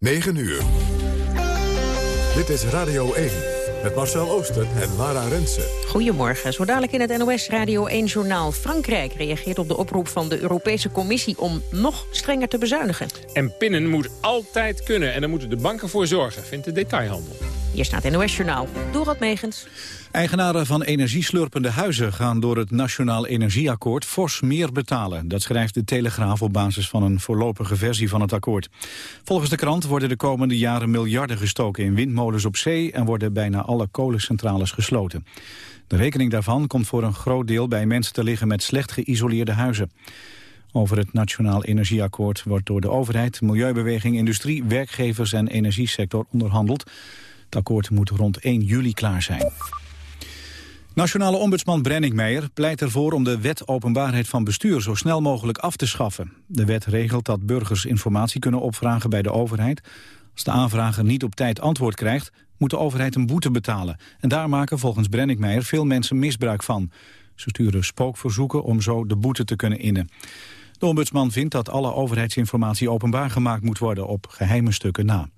9 uur. Dit is Radio 1 met Marcel Ooster en Lara Rensen. Goedemorgen. Zo dadelijk in het NOS Radio 1-journaal. Frankrijk reageert op de oproep van de Europese Commissie... om nog strenger te bezuinigen. En pinnen moet altijd kunnen. En daar moeten de banken voor zorgen, vindt de detailhandel. Hier staat het NOS-journaal. Dorot Megens. Eigenaren van energieslurpende huizen gaan door het Nationaal Energieakkoord fors meer betalen. Dat schrijft de Telegraaf op basis van een voorlopige versie van het akkoord. Volgens de krant worden de komende jaren miljarden gestoken in windmolens op zee en worden bijna alle kolencentrales gesloten. De rekening daarvan komt voor een groot deel bij mensen te liggen met slecht geïsoleerde huizen. Over het Nationaal Energieakkoord wordt door de overheid, milieubeweging, industrie, werkgevers en energiesector onderhandeld. Het akkoord moet rond 1 juli klaar zijn. Nationale ombudsman Brenning Meijer pleit ervoor om de wet openbaarheid van bestuur zo snel mogelijk af te schaffen. De wet regelt dat burgers informatie kunnen opvragen bij de overheid. Als de aanvrager niet op tijd antwoord krijgt, moet de overheid een boete betalen. En daar maken volgens Brenning Meijer veel mensen misbruik van. Ze sturen spookverzoeken om zo de boete te kunnen innen. De ombudsman vindt dat alle overheidsinformatie openbaar gemaakt moet worden op geheime stukken na.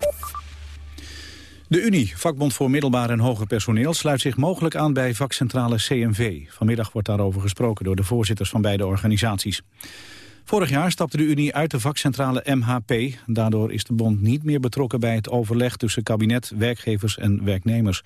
De Unie, vakbond voor middelbaar en hoger personeel, sluit zich mogelijk aan bij vakcentrale CMV. Vanmiddag wordt daarover gesproken door de voorzitters van beide organisaties. Vorig jaar stapte de Unie uit de vakcentrale MHP. Daardoor is de bond niet meer betrokken bij het overleg tussen kabinet, werkgevers en werknemers.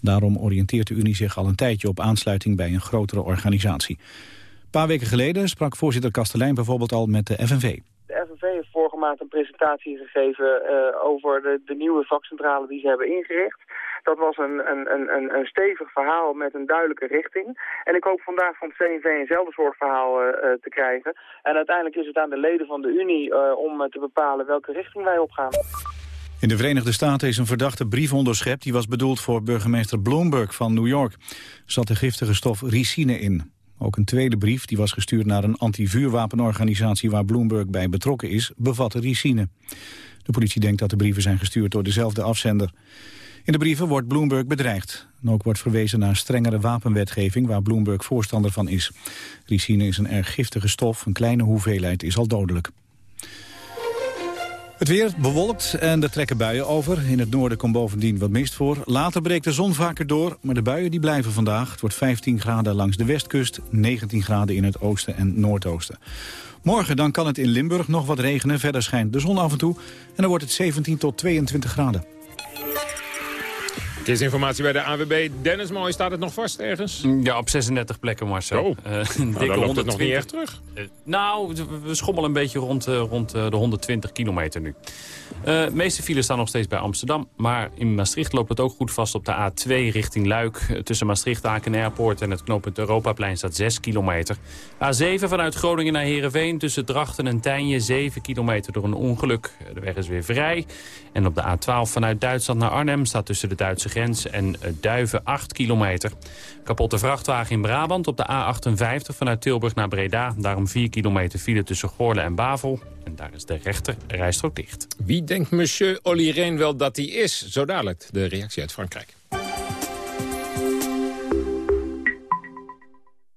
Daarom oriënteert de Unie zich al een tijdje op aansluiting bij een grotere organisatie. Een paar weken geleden sprak voorzitter Kastelein bijvoorbeeld al met de FNV. FNV heeft vorige maand een presentatie gegeven uh, over de, de, nieuwe vakcentrale die ze hebben ingericht. Dat was een, een, een, een stevig verhaal met een duidelijke richting. En ik hoop vandaag van het CNV eenzelfde soort verhaal uh, te krijgen. En uiteindelijk is het aan de leden van de Unie om te bepalen welke richting wij opgaan. In de Verenigde Staten is een verdachte brief onderschept... die was bedoeld voor burgemeester Bloomberg van New York. Er zat de giftige stof ricine in. Ook een tweede brief, die was gestuurd naar een anti-vuurwapenorganisatie waar Bloomberg bij betrokken is, bevatte ricine. De politie denkt dat de brieven zijn gestuurd door dezelfde afzender. In de brieven wordt Bloomberg bedreigd. En ook wordt verwezen naar strengere wapenwetgeving waar Bloomberg voorstander van is. Ricine is een erg giftige stof, een kleine hoeveelheid is al dodelijk. Het weer bewolkt en er trekken buien over. In het noorden komt bovendien wat mist voor. Later breekt de zon vaker door, maar de buien die blijven vandaag. Het wordt 15 graden langs de westkust, 19 graden in het oosten en noordoosten. Morgen dan kan het in Limburg nog wat regenen. Verder schijnt de zon af en toe en dan wordt het 17 tot 22 graden. Verkeersinformatie bij de AWB. Dennis, mooi, staat het nog vast ergens? Ja, op 36 plekken, Marcel. Oh, uh, nou, dan loopt het nog niet echt terug. Uh, nou, we schommelen een beetje rond, uh, rond de 120 kilometer nu. de meeste files staan nog steeds bij Amsterdam. Maar in Maastricht loopt het ook goed vast op de A2 richting Luik. Tussen Maastricht, Aken Airport en het knooppunt Europaplein staat 6 kilometer. A7 vanuit Groningen naar Heerenveen tussen Drachten en Tijnje 7 kilometer door een ongeluk. De weg is weer vrij. En op de A12 vanuit Duitsland naar Arnhem staat tussen de Duitse grens en Duiven 8 kilometer. Kapotte vrachtwagen in Brabant op de A58 vanuit Tilburg naar Breda. Daarom 4 kilometer file tussen Goorle en Bavel. En daar is de rechter rijstrook dicht. Wie denkt monsieur Olly Reen wel dat hij is? Zo dadelijk de reactie uit Frankrijk.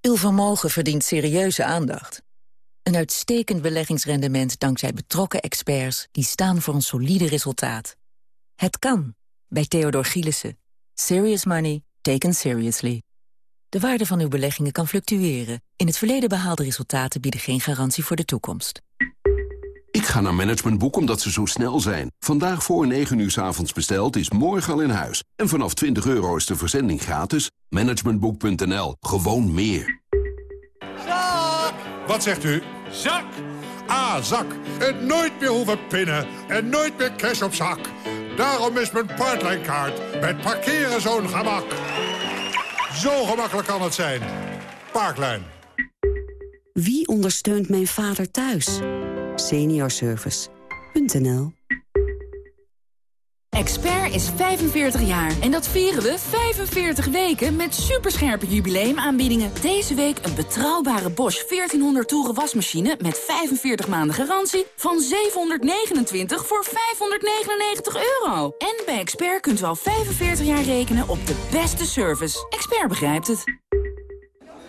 Uw vermogen verdient serieuze aandacht. Een uitstekend beleggingsrendement dankzij betrokken experts... die staan voor een solide resultaat. Het kan, bij Theodor Gielissen. Serious money taken seriously. De waarde van uw beleggingen kan fluctueren. In het verleden behaalde resultaten bieden geen garantie voor de toekomst. Ik ga naar Managementboek omdat ze zo snel zijn. Vandaag voor 9 uur s avonds besteld is morgen al in huis. En vanaf 20 euro is de verzending gratis. Managementboek.nl. Gewoon meer. Zak! Wat zegt u? Zak! Ah, zak. En nooit meer hoeven pinnen. En nooit meer cash op zak. Daarom is mijn Parkline-kaart met parkeren zo'n gemak. Zo gemakkelijk kan het zijn. Parklijn. Wie ondersteunt mijn vader thuis? Seniorservice.nl Expert is 45 jaar en dat vieren we 45 weken met superscherpe jubileumaanbiedingen. Deze week een betrouwbare Bosch 1400 toeren wasmachine met 45 maanden garantie van 729 voor 599 euro. En bij Expert kunt u al 45 jaar rekenen op de beste service. Expert begrijpt het.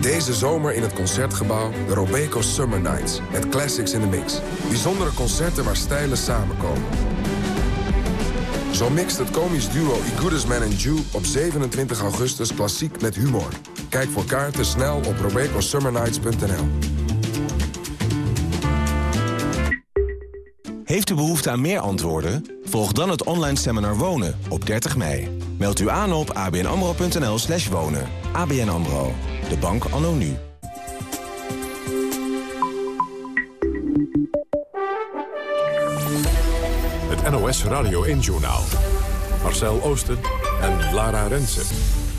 Deze zomer in het Concertgebouw de Robeco Summer Nights. Met classics in the mix. Bijzondere concerten waar stijlen samenkomen. Zo mixt het komisch duo I Goodest Man Jew op 27 augustus klassiek met humor. Kijk voor kaarten snel op robecosummernights.nl. Heeft u behoefte aan meer antwoorden? Volg dan het online seminar Wonen op 30 mei. Meld u aan op abnamro.nl slash wonen. ABN AMRO, de bank anno nu. Het NOS Radio 1-journaal. Marcel Oosten en Lara Rensen.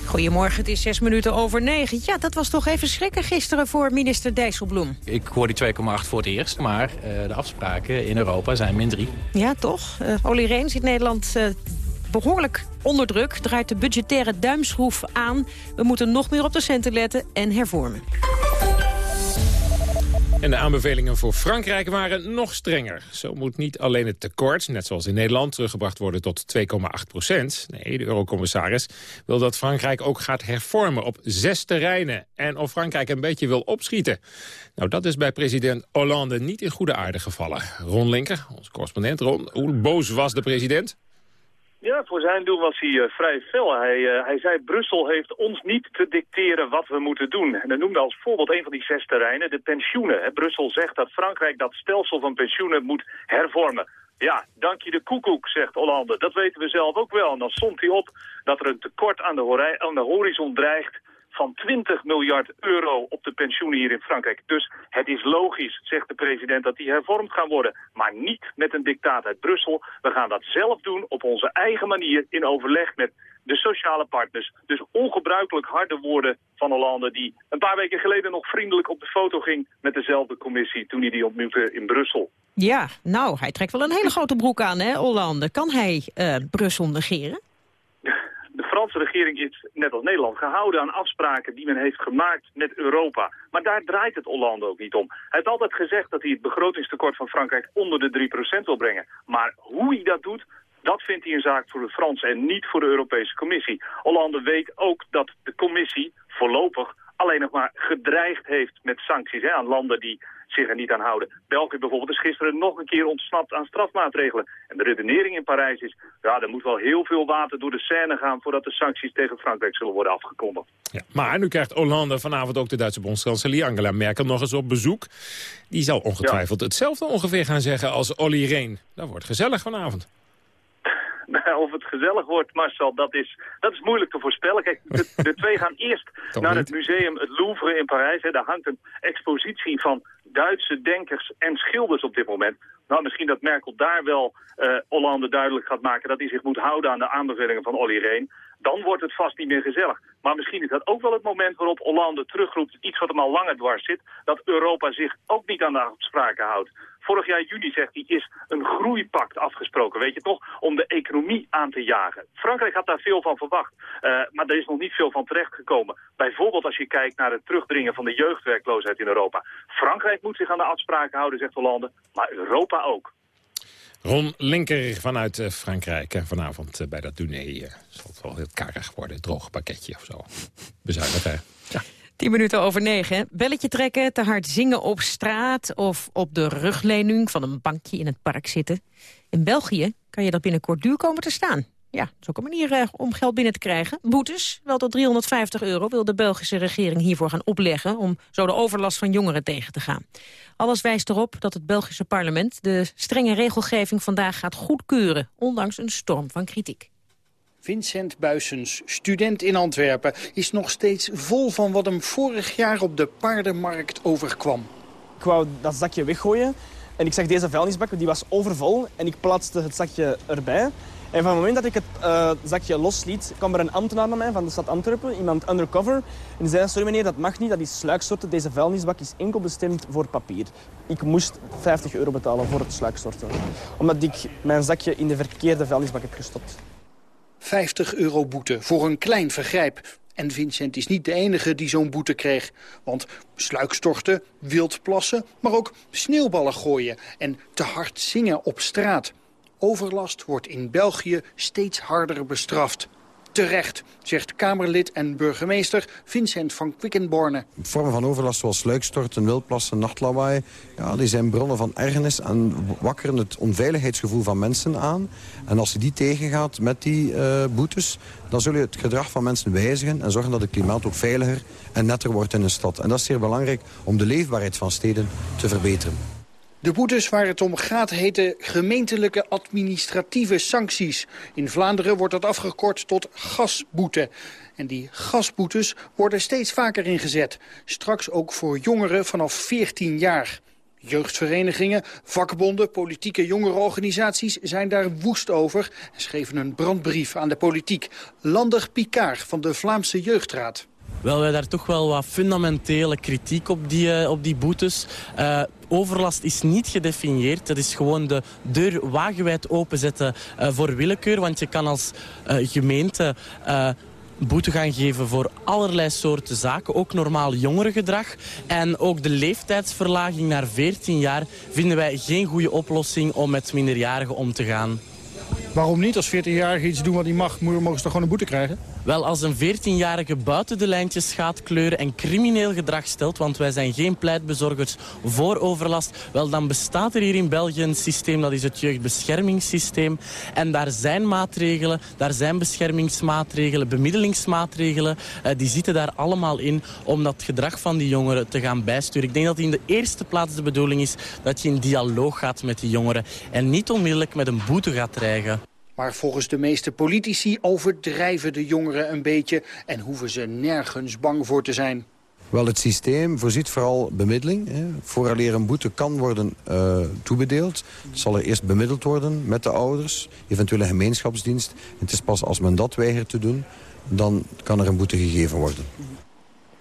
Goedemorgen, het is zes minuten over negen. Ja, dat was toch even schrikken gisteren voor minister Dijsselbloem. Ik hoor die 2,8 voor het eerst, maar uh, de afspraken in Europa zijn min 3. Ja, toch? Uh, Olly Reen zit Nederland uh, behoorlijk onder druk. Draait de budgettaire duimschroef aan. We moeten nog meer op de centen letten en hervormen. En de aanbevelingen voor Frankrijk waren nog strenger. Zo moet niet alleen het tekort, net zoals in Nederland, teruggebracht worden tot 2,8 procent. Nee, de eurocommissaris wil dat Frankrijk ook gaat hervormen op zes terreinen. En of Frankrijk een beetje wil opschieten. Nou, dat is bij president Hollande niet in goede aarde gevallen. Ron Linker, onze correspondent. Ron, hoe boos was de president? Ja, voor zijn doel was hij uh, vrij fel. Hij, uh, hij zei, Brussel heeft ons niet te dicteren wat we moeten doen. En hij noemde als voorbeeld een van die zes terreinen de pensioenen. Brussel zegt dat Frankrijk dat stelsel van pensioenen moet hervormen. Ja, dank je de koekoek, zegt Hollande. Dat weten we zelf ook wel. En dan somt hij op dat er een tekort aan de, aan de horizon dreigt van 20 miljard euro op de pensioenen hier in Frankrijk. Dus het is logisch, zegt de president, dat die hervormd gaan worden. Maar niet met een dictaat uit Brussel. We gaan dat zelf doen op onze eigen manier in overleg met de sociale partners. Dus ongebruikelijk harde woorden van Hollande... die een paar weken geleden nog vriendelijk op de foto ging... met dezelfde commissie toen hij die ontmoette in Brussel. Ja, nou, hij trekt wel een hele grote broek aan, hè, Hollande. Kan hij uh, Brussel negeren? Franse regering is, net als Nederland, gehouden aan afspraken die men heeft gemaakt met Europa. Maar daar draait het Hollande ook niet om. Hij heeft altijd gezegd dat hij het begrotingstekort van Frankrijk onder de 3% wil brengen. Maar hoe hij dat doet, dat vindt hij een zaak voor de Fransen en niet voor de Europese Commissie. Hollande weet ook dat de Commissie voorlopig alleen nog maar gedreigd heeft met sancties aan landen die zich er niet aan houden. België bijvoorbeeld is gisteren nog een keer ontsnapt aan strafmaatregelen. En de redenering in Parijs is, ja, er moet wel heel veel water door de Seine gaan... voordat de sancties tegen Frankrijk zullen worden afgekondigd. Ja, maar nu krijgt Hollande vanavond ook de Duitse bondskanselier Angela Merkel nog eens op bezoek. Die zal ongetwijfeld hetzelfde ongeveer gaan zeggen als Olly Reen. Dat wordt gezellig vanavond. of het gezellig wordt, Marcel, dat is, dat is moeilijk te voorspellen. Kijk, de, de twee gaan eerst naar het museum, het Louvre in Parijs. Hè. Daar hangt een expositie van Duitse denkers en schilders op dit moment. Nou, misschien dat Merkel daar wel uh, Hollande duidelijk gaat maken... dat hij zich moet houden aan de aanbevelingen van Olly Reen. Dan wordt het vast niet meer gezellig. Maar misschien is dat ook wel het moment waarop Hollande terugroept... iets wat hem al langer dwars zit... dat Europa zich ook niet aan de afspraken houdt. Vorig jaar juni, zegt hij, is een groeipact afgesproken, weet je toch? Om de economie aan te jagen. Frankrijk had daar veel van verwacht, uh, maar er is nog niet veel van terechtgekomen. Bijvoorbeeld als je kijkt naar het terugdringen van de jeugdwerkloosheid in Europa. Frankrijk moet zich aan de afspraken houden, zegt Hollande, maar Europa ook. Ron Linker vanuit uh, Frankrijk. En vanavond bij dat diner uh, zal het wel heel karig worden. Droog pakketje of zo. Bezuinigd, hè? Ja. 10 minuten over negen. Belletje trekken, te hard zingen op straat... of op de rugleuning van een bankje in het park zitten. In België kan je dat binnenkort duur komen te staan. Ja, dat is ook een manier uh, om geld binnen te krijgen. Boetes, wel tot 350 euro, wil de Belgische regering hiervoor gaan opleggen... om zo de overlast van jongeren tegen te gaan. Alles wijst erop dat het Belgische parlement de strenge regelgeving vandaag gaat goedkeuren... ondanks een storm van kritiek. Vincent Buisens, student in Antwerpen, is nog steeds vol van wat hem vorig jaar op de paardenmarkt overkwam. Ik wou dat zakje weggooien en ik zag deze vuilnisbak, die was overvol en ik plaatste het zakje erbij. En van het moment dat ik het uh, zakje losliet, kwam er een ambtenaar naar mij van de stad Antwerpen, iemand undercover. En die zei, sorry meneer, dat mag niet, dat is sluikstorten. Deze vuilnisbak is enkel bestemd voor papier. Ik moest 50 euro betalen voor het sluikstorten. Omdat ik mijn zakje in de verkeerde vuilnisbak heb gestopt. 50 euro boete voor een klein vergrijp. En Vincent is niet de enige die zo'n boete kreeg. Want sluikstorten, wildplassen, maar ook sneeuwballen gooien... en te hard zingen op straat. Overlast wordt in België steeds harder bestraft. Terecht, zegt Kamerlid en burgemeester Vincent van Quickenborne. Vormen van overlast zoals sluikstorten, wildplassen, nachtlawaai... Ja, die zijn bronnen van ergernis en wakkeren het onveiligheidsgevoel van mensen aan. En als je die tegengaat met die uh, boetes... dan zul je het gedrag van mensen wijzigen... en zorgen dat het klimaat ook veiliger en netter wordt in een stad. En dat is zeer belangrijk om de leefbaarheid van steden te verbeteren. De boetes waar het om gaat heten gemeentelijke administratieve sancties. In Vlaanderen wordt dat afgekort tot gasboete. En die gasboetes worden steeds vaker ingezet. Straks ook voor jongeren vanaf 14 jaar. Jeugdverenigingen, vakbonden, politieke jongerenorganisaties zijn daar woest over... en schreven een brandbrief aan de politiek. Landig Picard van de Vlaamse Jeugdraad. Wel, wij daar toch wel wat fundamentele kritiek op die, uh, op die boetes. Uh, overlast is niet gedefinieerd. Dat is gewoon de deur wagenwijd openzetten uh, voor willekeur. Want je kan als gemeente boete gaan geven voor allerlei soorten zaken. Ook normaal jongerengedrag. En ook de leeftijdsverlaging naar 14 jaar vinden wij geen goede oplossing om met minderjarigen om te gaan. Waarom niet? Als 14-jarige iets doen wat hij mag, mogen ze toch gewoon een boete krijgen? Wel, als een 14-jarige buiten de lijntjes gaat kleuren en crimineel gedrag stelt, want wij zijn geen pleitbezorgers voor overlast, wel dan bestaat er hier in België een systeem, dat is het jeugdbeschermingssysteem. En daar zijn maatregelen, daar zijn beschermingsmaatregelen, bemiddelingsmaatregelen, eh, die zitten daar allemaal in om dat gedrag van die jongeren te gaan bijsturen. Ik denk dat in de eerste plaats de bedoeling is dat je in dialoog gaat met die jongeren en niet onmiddellijk met een boete gaat dreigen. Maar volgens de meeste politici overdrijven de jongeren een beetje... en hoeven ze nergens bang voor te zijn. Wel, het systeem voorziet vooral bemiddeling. Hè. Vooraleer een boete kan worden uh, toebedeeld... zal er eerst bemiddeld worden met de ouders, eventueel een gemeenschapsdienst. het is pas als men dat weigert te doen, dan kan er een boete gegeven worden.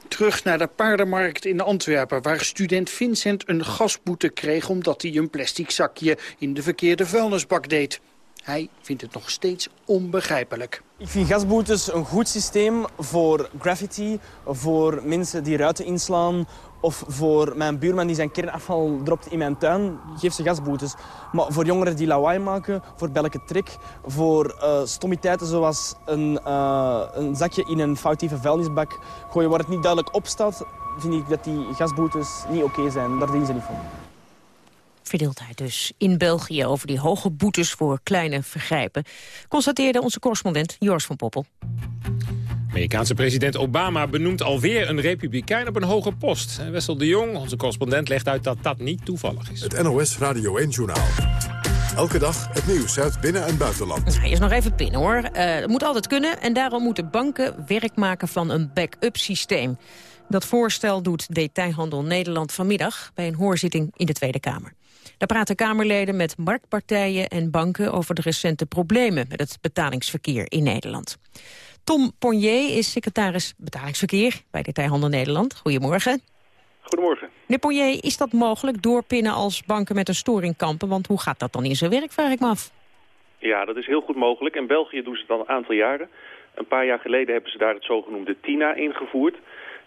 Terug naar de paardenmarkt in Antwerpen... waar student Vincent een gasboete kreeg... omdat hij een plastic zakje in de verkeerde vuilnisbak deed. Hij vindt het nog steeds onbegrijpelijk. Ik vind gasboetes een goed systeem voor graffiti, voor mensen die ruiten inslaan... of voor mijn buurman die zijn kernafval dropt in mijn tuin, geef ze gasboetes. Maar voor jongeren die lawaai maken, voor belke trek, voor uh, stommiteiten zoals een, uh, een zakje in een foutieve vuilnisbak gooien waar het niet duidelijk op staat, vind ik dat die gasboetes niet oké zijn. Daar dienen ze niet voor verdeeldheid dus in België over die hoge boetes voor kleine vergrijpen. Constateerde onze correspondent Joris van Poppel. Amerikaanse president Obama benoemt alweer een republikein op een hoge post. Wessel de Jong, onze correspondent, legt uit dat dat niet toevallig is. Het NOS Radio 1-journaal. Elke dag het nieuws uit binnen- en buitenland. Nou, eerst nog even pinnen hoor. Uh, het moet altijd kunnen en daarom moeten banken werk maken van een back-up systeem. Dat voorstel doet Detailhandel Nederland vanmiddag bij een hoorzitting in de Tweede Kamer. Daar praten Kamerleden met marktpartijen en banken over de recente problemen met het betalingsverkeer in Nederland. Tom Ponnier is secretaris betalingsverkeer bij Detailhandel Nederland. Goedemorgen. Goedemorgen. Meneer Ponnier, is dat mogelijk doorpinnen als banken met een storing kampen? Want hoe gaat dat dan in zijn werk, vraag ik me af. Ja, dat is heel goed mogelijk. In België doen ze het al een aantal jaren. Een paar jaar geleden hebben ze daar het zogenoemde TINA ingevoerd.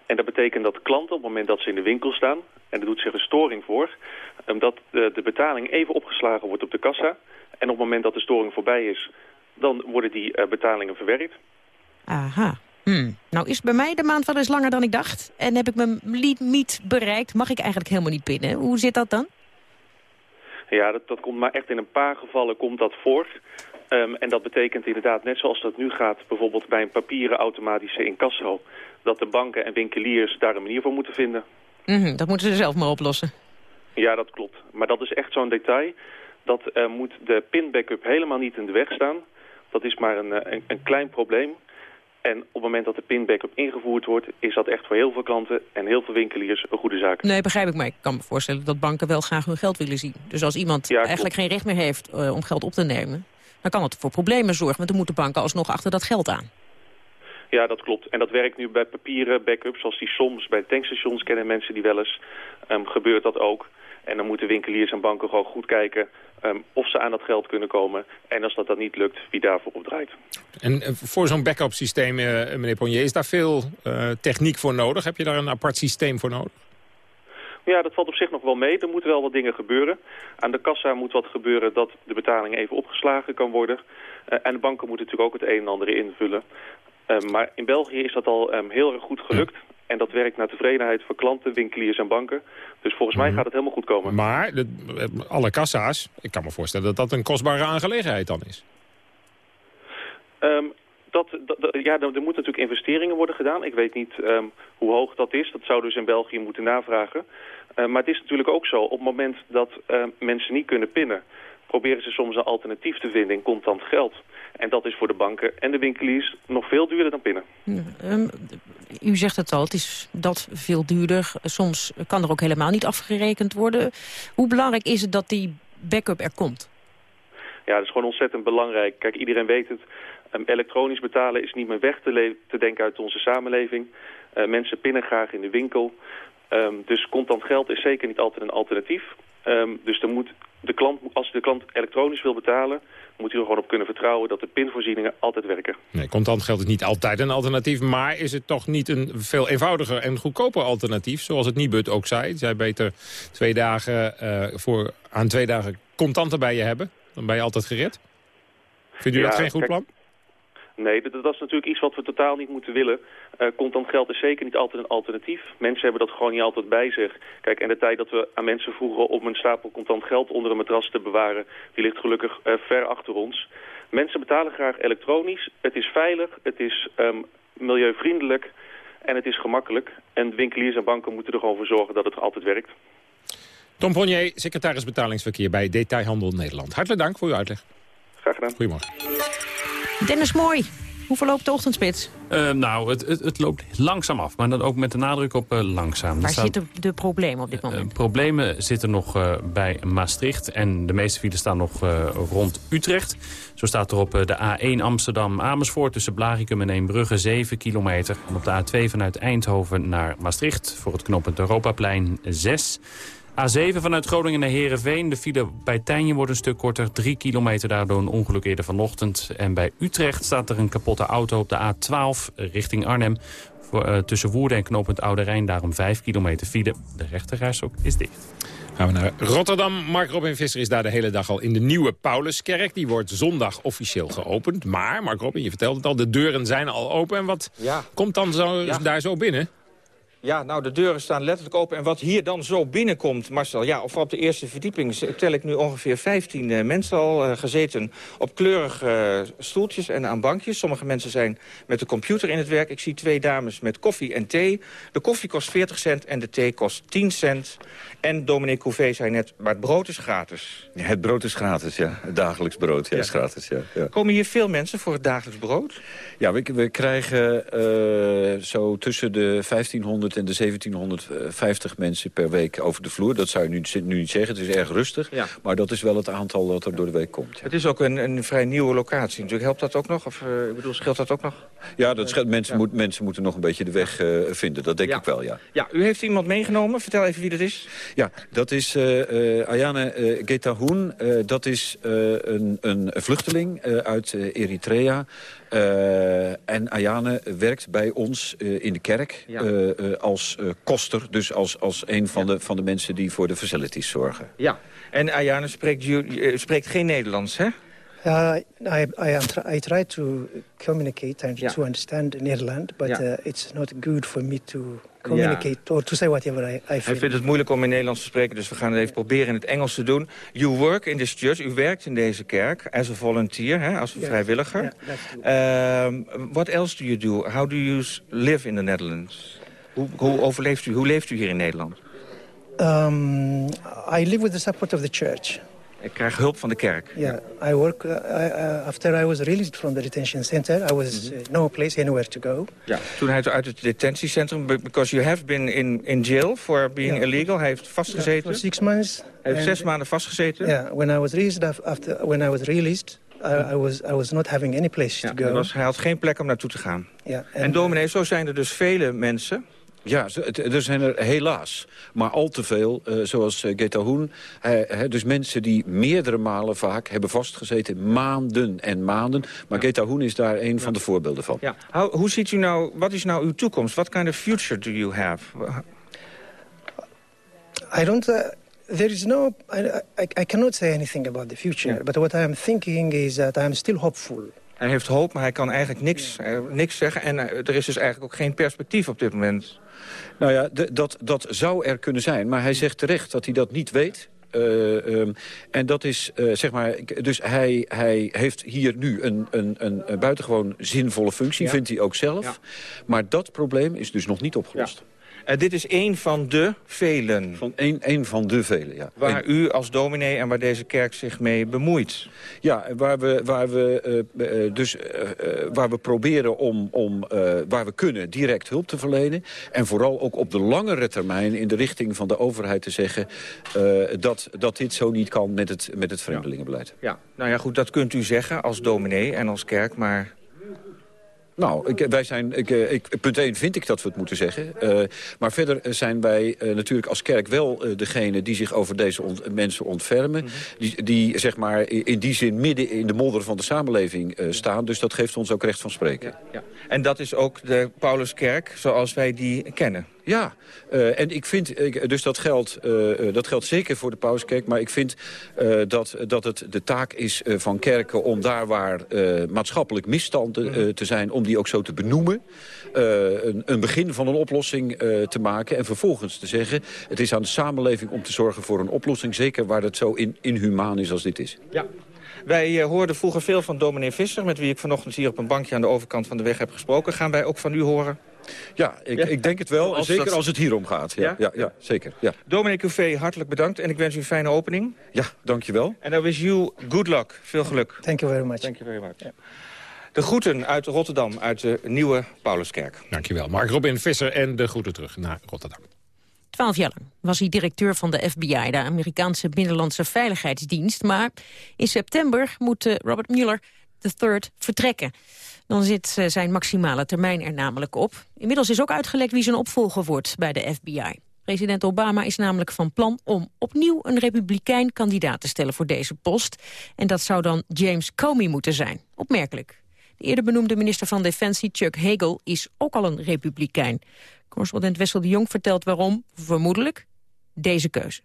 En dat betekent dat klanten op het moment dat ze in de winkel staan... en er doet zich een storing voor... Um, dat de, de, betaling even opgeslagen wordt op de kassa... en op het moment dat de storing voorbij is... dan worden die uh, betalingen verwerkt. Aha. Hmm. Nou is bij mij de maand wel eens langer dan ik dacht. En heb ik mijn limiet bereikt. Mag ik eigenlijk helemaal niet pinnen. Hoe zit dat dan? Ja, dat, dat komt maar echt in een paar gevallen komt dat voor... Um, en dat betekent inderdaad, net zoals dat nu gaat... bijvoorbeeld bij een papieren automatische incasso... dat de banken en winkeliers daar een manier voor moeten vinden. Mm -hmm, dat moeten ze zelf maar oplossen. Ja, dat klopt. Maar dat is echt zo'n detail. Dat uh, moet de pin-backup helemaal niet in de weg staan. Dat is maar een, eh, een, een klein probleem. En op het moment dat de pin-backup ingevoerd wordt... is dat echt voor heel veel klanten en heel veel winkeliers een goede zaak. Nee, begrijp ik. Maar ik kan me voorstellen dat banken wel graag hun geld willen zien. Dus als iemand eigenlijk geen recht meer heeft uh, om geld op te nemen... dan kan het voor problemen zorgen, want dan moeten banken alsnog achter dat geld aan. Ja, dat klopt. En dat werkt nu bij papieren backups, zoals die soms bij tankstations kennen mensen die wel eens. Um, gebeurt dat ook. En dan moeten winkeliers en banken gewoon goed kijken um, of ze aan dat geld kunnen komen. En als dat dan niet lukt, wie daarvoor opdraait. En uh, voor zo'n backup systeem, uh, meneer Ponnier, is daar veel uh, techniek voor nodig? Heb je daar een apart systeem voor nodig? Ja, dat valt op zich nog wel mee. Er moeten wel wat dingen gebeuren. Aan de kassa moet wat gebeuren dat de betaling even opgeslagen kan worden. Uh, en de banken moeten natuurlijk ook het een en ander invullen. Uh, maar in België is dat al um, heel erg goed gelukt. En dat werkt naar tevredenheid voor klanten, winkeliers en banken. Dus volgens mij gaat het helemaal goed komen. Maar de, alle kassa's, ik kan me voorstellen dat dat een kostbare aangelegenheid dan is. Um, dat, dat, ja, er, moeten natuurlijk investeringen worden gedaan. Ik weet niet um, hoe hoog dat is. Dat zou dus in België moeten navragen. Uh, maar het is natuurlijk ook zo, op het moment dat uh, mensen niet kunnen pinnen... proberen ze soms een alternatief te vinden in contant geld. En dat is voor de banken en de winkeliers nog veel duurder dan pinnen. Um, u zegt het al, het is dat veel duurder. Soms kan er ook helemaal niet afgerekend worden. Hoe belangrijk is het dat die backup er komt? Ja, dat is gewoon ontzettend belangrijk. Kijk, iedereen weet het. Um, elektronisch betalen is niet meer weg te, te denken uit onze samenleving. Uh, mensen pinnen graag in de winkel. Um, dus contant geld is zeker niet altijd een alternatief. Um, dus er moet de klant, als de klant elektronisch wil betalen... moet hij er gewoon op kunnen vertrouwen dat de pinvoorzieningen altijd werken. Nee, contant geld is niet altijd een alternatief... maar is het toch niet een veel eenvoudiger en goedkoper alternatief... zoals het Nibud ook zei. Zij beter twee dagen, uh, voor, aan twee dagen contanten bij je hebben. Dan ben je altijd gered. Vindt u ja, dat geen goed kijk, plan? Nee, dat, dat, is natuurlijk iets wat we totaal niet moeten willen. Uh, contant geld is zeker niet altijd een alternatief. Mensen hebben dat gewoon niet altijd bij zich. Kijk, en de tijd dat we aan mensen vroegen om een stapel contant geld onder een matras te bewaren... die ligt gelukkig uh, ver achter ons. Mensen betalen graag elektronisch. Het is veilig, het is um, milieuvriendelijk en het is gemakkelijk. En winkeliers en banken moeten er gewoon voor zorgen dat het altijd werkt. Tom Ponnier, secretaris betalingsverkeer bij Detailhandel Nederland. Hartelijk dank voor uw uitleg. Graag gedaan. Goedemorgen. Dennis Mooi, hoe verloopt de ochtendspits? Uh, nou, het, het, het, loopt langzaam af, maar dan ook met de nadruk op uh, langzaam. Waar staat, zitten de problemen op dit moment? Uh, problemen zitten nog bij Maastricht en de meeste files staan nog rond Utrecht. Zo staat er op de A1 Amsterdam-Amersfoort tussen Blarikum en Eembrugge 7 kilometer. En op de A2 vanuit Eindhoven naar Maastricht voor het knooppunt Europaplein 6 A7 vanuit Groningen naar Heerenveen. De file bij Tijnje wordt een stuk korter. Drie kilometer daardoor een ongeluk eerder vanochtend. En bij Utrecht staat er een kapotte auto op de A12 richting Arnhem. Voor, uh, tussen Woerden en knooppunt Oude Rijn daarom 5 kilometer file. De rechterreis ook is dicht. Gaan we naar Rotterdam. Mark Robin Visser is daar de hele dag al in de nieuwe Pauluskerk. Die wordt zondag officieel geopend. Maar, Mark Robin, je vertelde het al, de deuren zijn al open. En wat ja. komt dan zo, ja. daar zo binnen? Ja, nou, de deuren staan letterlijk open. En wat hier dan zo binnenkomt, Marcel... ja, of op de eerste verdieping tel ik nu ongeveer 15 uh, mensen al uh, gezeten... op kleurige uh, stoeltjes en aan bankjes. Sommige mensen zijn met de computer in het werk. Ik zie twee dames met koffie en thee. De koffie kost 40 cent en de thee kost 10 cent. En Dominique Couvé zei net, maar het brood is gratis. Ja, het brood is gratis, ja. Het dagelijks brood ja, ja. is gratis, ja, ja. Komen hier veel mensen voor het dagelijks brood? Ja, we, we krijgen zo tussen de 1500 en de 1750 mensen per week over de vloer. Dat zou je nu, nu niet zeggen, het is erg rustig. Ja. Maar dat is wel het aantal dat er door de week komt. Ja. Het is ook een, een vrij nieuwe locatie natuurlijk. Helpt dat ook nog? Of uh, ik bedoel, scheelt dat ook nog? Ja, dat scheelt, mensen, moet, mensen moeten nog een beetje de weg uh, vinden. Dat denk ik wel, ja. Ja, u heeft iemand meegenomen. Vertel even wie dat is. Ja, dat is Ayane Getahoun. dat is een, een vluchteling uit Eritrea. Uh, en Ayane werkt bij ons uh, in de kerk uh, als koster. Dus als, als een van, de, van de mensen die voor de facilities zorgen. Ja, en Ayane spreekt, spreekt geen Nederlands, hè? Uh, I, I, I try to communicate and yeah. to understand Nederland, but yeah. uh, it's not good for me to communicate yeah. or to say whatever I, I feel. Hij vindt het moeilijk om in Nederlands te spreken, dus we gaan het even proberen in het Engels te doen. You work in this church, u werkt in deze kerk as a volunteer, hè, als vrijwilliger. Um, what else do you do? How do you live in the Netherlands? Hoe, hoe overleeft u? Hoe leeft u hier in Nederland? Um, I live with the support of the church. Ik krijg hulp van de kerk. Yeah, I work uh, uh, after I was released from the detention center. I was uh, no place anywhere to go. Ja, toen hij uit het detentiecentrum, because you have been in in jail for being yeah. illegal. Hij heeft vastgezeten. Yeah, for six months. Hij heeft zes maanden vastgezeten. Ja, when I was released after when I was released, I, was, I was not having any place Ja, to go. was, hij had geen plek om naartoe te gaan. Ja, En dominee, zo zijn er dus vele mensen... Ja, er zijn er helaas. Maar al te veel, eh, zoals uh, Geta Hoen. eh, hè, dus mensen die meerdere malen vaak hebben vastgezeten. Maanden en maanden. Maar Geta Hoen is daar een van de voorbeelden van. Ja. How- hoe ziet u nou, wat is nou uw toekomst? What kind of future do you have? I don't. Uh, there is no. I, I, I cannot say anything about the future. But what I am thinking is that I am still hopeful. Hij heeft hoop, maar hij kan eigenlijk niks, eh, niks zeggen. En er is dus eigenlijk ook geen perspectief op dit moment. Nou ja, dat, dat zou er kunnen zijn. Maar hij zegt terecht dat hij dat niet weet. Eh, ehm, en dat is, eh, zeg maar, dus hij, hij heeft hier nu een, een, een, buitengewoon zinvolle functie, Ja. vindt hij ook zelf. Ja. Maar dat probleem is dus nog niet opgelost. Eh, dit is één van de velen. Van één, één van de velen, ja. Waar u als dominee en waar deze kerk zich mee bemoeit. Ja, waar we, waar we, eh, eh, dus, waar we proberen om, om waar we kunnen, direct hulp te verlenen. En vooral ook op de langere termijn in de richting van de overheid te zeggen... dat, dat dit zo niet kan met het, met het vreemdelingenbeleid. Ja, nou ja, goed, dat kunt u zeggen als dominee en als kerk, maar... Nou, ik, wij zijn, ik, eh, ik, punt 1 vind ik dat we het moeten zeggen. Eh, maar verder zijn wij eh, natuurlijk als kerk wel eh, degene die zich over deze ont- mensen ontfermen. die, die zeg maar in die zin midden in de modder van de samenleving eh, staan. Dus dat geeft ons ook recht van spreken. Ja. En dat is ook de Pauluskerk zoals wij die kennen. Ja, eh, en ik vind, ik- dus dat geldt, eh, eh, dat geldt zeker voor de Pauskerk... maar ik vind dat, dat het de taak is van kerken om daar waar maatschappelijk misstanden eh, te zijn... om die ook zo te benoemen, een, een begin van een oplossing te maken... en vervolgens te zeggen, het is aan de samenleving om te zorgen voor een oplossing... zeker waar het zo in, inhumaan is als dit is. Ja. Wij hoorden vroeger veel van dominee Visser... met wie ik vanochtend hier op een bankje aan de overkant van de weg heb gesproken. Gaan wij ook van u horen? Ja, ik, ik denk het wel, Als zeker dat- als het hierom gaat. Ja, Ja? ja? Ja, zeker. Ja. Dominee Cuvée, hartelijk bedankt en ik wens u een fijne opening. ja, dankjewel. En I wish you good luck. Veel geluk. Thank you very much. Thank you very much. De groeten uit Rotterdam, uit de nieuwe Pauluskerk. Dankjewel. Mark Robin Visser en de groeten terug naar Rotterdam. Twaalf jaar lang was hij directeur van de FBI, de Amerikaanse Binnenlandse Veiligheidsdienst. Maar in september moet eh, Robert Mueller III vertrekken. Dan zit eh, zijn maximale termijn er namelijk op. Inmiddels is ook uitgelekt wie zijn opvolger wordt bij de FBI. President Obama is namelijk van plan om opnieuw een republikein kandidaat te stellen voor deze post. En dat zou dan James Comey moeten zijn. Opmerkelijk. De eerder benoemde minister van Defensie Chuck Hagel is ook al een republikein. Correspondent Wessel de Jong vertelt waarom, vermoedelijk, deze keuze.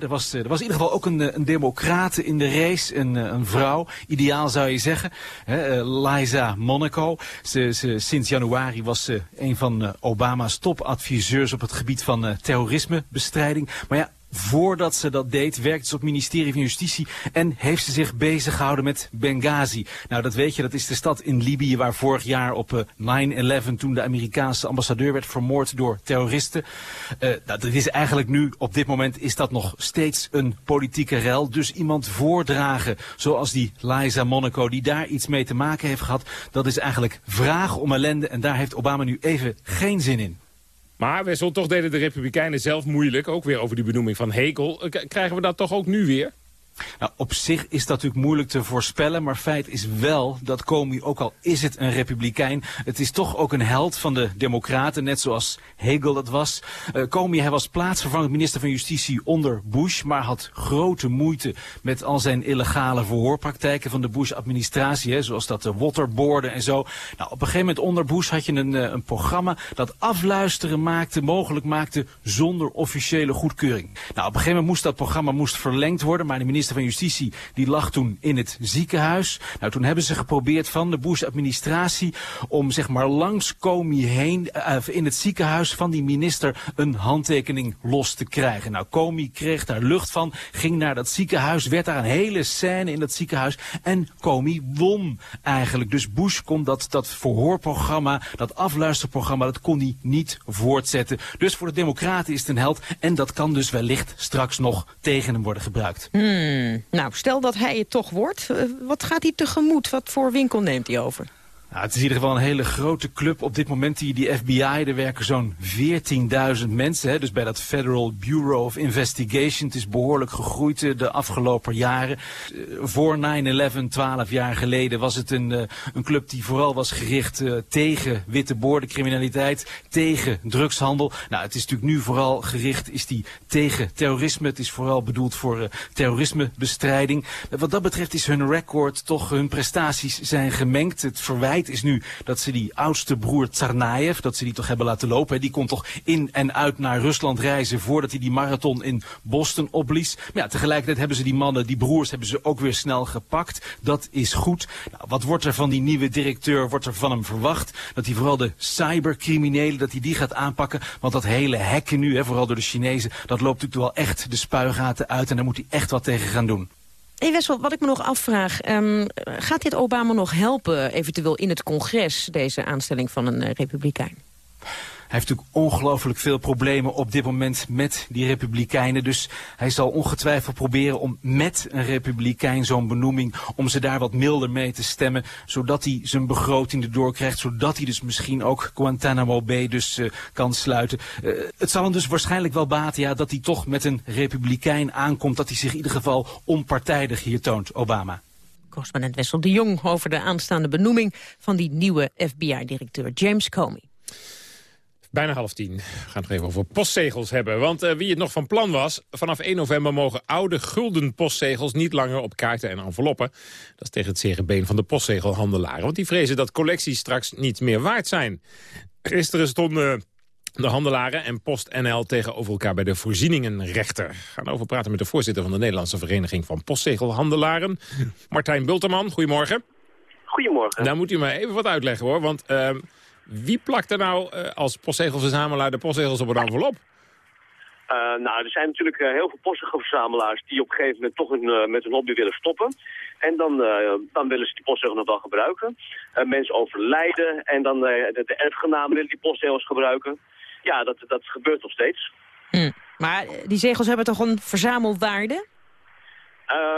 Er was, eh, er was in ieder geval ook een, eh, een democrate in de race, een, eh, een vrouw. Ideaal zou je zeggen. Hè, Liza Monaco. Ze, ze, sinds januari was ze een van Obama's topadviseurs op het gebied van terrorismebestrijding. Maar ja, Voordat ze dat deed, werkte ze op het ministerie van Justitie en heeft ze zich bezig gehouden met Benghazi. Nou, dat weet je, dat is de stad in Libië waar vorig jaar op eh, 9-11 toen de Amerikaanse ambassadeur werd vermoord door terroristen. Eh, nou, dat is eigenlijk nu, op dit moment is dat nog steeds een politieke rel. Dus iemand voordragen, zoals die Liza Monaco, die daar iets mee te maken heeft gehad, dat is eigenlijk vragen om ellende en daar heeft Obama nu even geen zin in. Maar Wessel, toch deden de Republikeinen zelf moeilijk. Ook weer over die benoeming van Hegel. Eh, Krijgen we dat toch ook nu weer? Nou, op zich is dat natuurlijk moeilijk te voorspellen, maar feit is wel dat Comey, ook al is het een republikein, het is toch ook een held van de democraten, net zoals Hegel dat was. Uh, Comey, hij was plaatsvervangend minister van Justitie onder Bush, maar had grote moeite met al zijn illegale verhoorpraktijken van de Bush-administratie, zoals dat de waterboarden en zo. Nou, op een gegeven moment onder Bush had je een, uh, een programma dat afluisteren maakte, mogelijk maakte, zonder officiële goedkeuring. Nou, op een gegeven moment moest dat programma moest verlengd worden, maar de minister van Justitie die lag toen in het ziekenhuis. Nou, toen hebben ze geprobeerd van de Bush-administratie om zeg maar langs Comey heen uh, in het ziekenhuis van die minister een handtekening los te krijgen. Nou, Comey kreeg daar lucht van, ging naar dat ziekenhuis, werd daar een hele scène in dat ziekenhuis en Comey won eigenlijk. Dus Bush kon dat, dat verhoorprogramma, dat afluisterprogramma, dat kon hij niet voortzetten. Dus voor de democraten is het een held en dat kan dus wellicht straks nog tegen hem worden gebruikt. Hmm. Nou, stel dat hij het toch wordt. Uh, wat gaat hij tegemoet? Wat voor winkel neemt hij over? Nou, het is in ieder geval een hele grote club op dit moment, die, die FBI. Er werken zo'n 14.000 mensen, hè, dus bij dat Federal Bureau of Investigation. Het is behoorlijk gegroeid eh, de afgelopen jaren. Eh, voor 9-11, 12 jaar geleden, was het een, eh, een club die vooral was gericht tegen witte boordencriminaliteit, tegen drugshandel. Nou, het is natuurlijk nu vooral gericht is die tegen terrorisme. Het is vooral bedoeld voor terrorismebestrijding. Wat dat betreft is hun record toch, hun prestaties zijn gemengd. Het verwijt is nu dat ze die oudste broer Tsarnaev, dat ze die toch hebben laten lopen. Die kon toch in en uit naar Rusland reizen voordat hij die marathon in Boston opblies. Maar ja, tegelijkertijd hebben ze die mannen, die broers, hebben ze ook weer snel gepakt. Dat is goed. Nou, wat wordt er van die nieuwe directeur, wordt er van hem verwacht? Dat hij vooral de cybercriminelen, dat hij die gaat aanpakken. Want dat hele hacken nu, hè, vooral door de Chinezen, dat loopt natuurlijk wel echt de spuigaten uit. En daar moet hij echt wat tegen gaan doen. Hey Wessel, wat ik me nog afvraag, um, gaat dit Obama nog helpen eventueel in het congres, deze aanstelling van een uh, republikein? Heeft natuurlijk ongelooflijk veel problemen op dit moment met die republikeinen. Dus hij zal ongetwijfeld proberen om met een republikein zo'n benoeming... om ze daar wat milder mee te stemmen, zodat hij zijn begroting erdoor krijgt. Zodat hij dus misschien ook Guantanamo Bay dus uh, kan sluiten. Uh, het zal hem dus waarschijnlijk wel baten ja, dat hij toch met een republikein aankomt. Dat hij zich in ieder geval onpartijdig hier toont, Obama correspondent Wessel de Jong over de aanstaande benoeming van die nieuwe FBI-directeur James Comey. Bijna half tien. We gaan het nog even over postzegels hebben. Want uh, wie het nog van plan was... vanaf 1 november mogen oude gulden postzegels... niet langer op kaarten en enveloppen. Dat is tegen het zere been van de postzegelhandelaren. Want die vrezen dat collecties straks niet meer waard zijn. Gisteren stonden de handelaren en PostNL tegenover elkaar bij de voorzieningenrechter. We gaan over praten met de voorzitter van de Nederlandse Vereniging van Postzegelhandelaren. Martijn Bulterman, goedemorgen. Goedemorgen. Nou moet u maar even wat uitleggen hoor, want... Uh, wie plakt er nou uh, als postzegelverzamelaar de postzegels op een envelop? Uh, nou, er zijn natuurlijk uh, heel veel postzegelverzamelaars die op een gegeven moment toch een, met hun hobby willen stoppen. En dan, dan willen ze die postzegels nog wel gebruiken. mensen overlijden en dan de, de erfgenamen willen die postzegels gebruiken. Ja, dat, dat gebeurt nog steeds. Hm. Maar die zegels hebben toch een verzamelwaarde?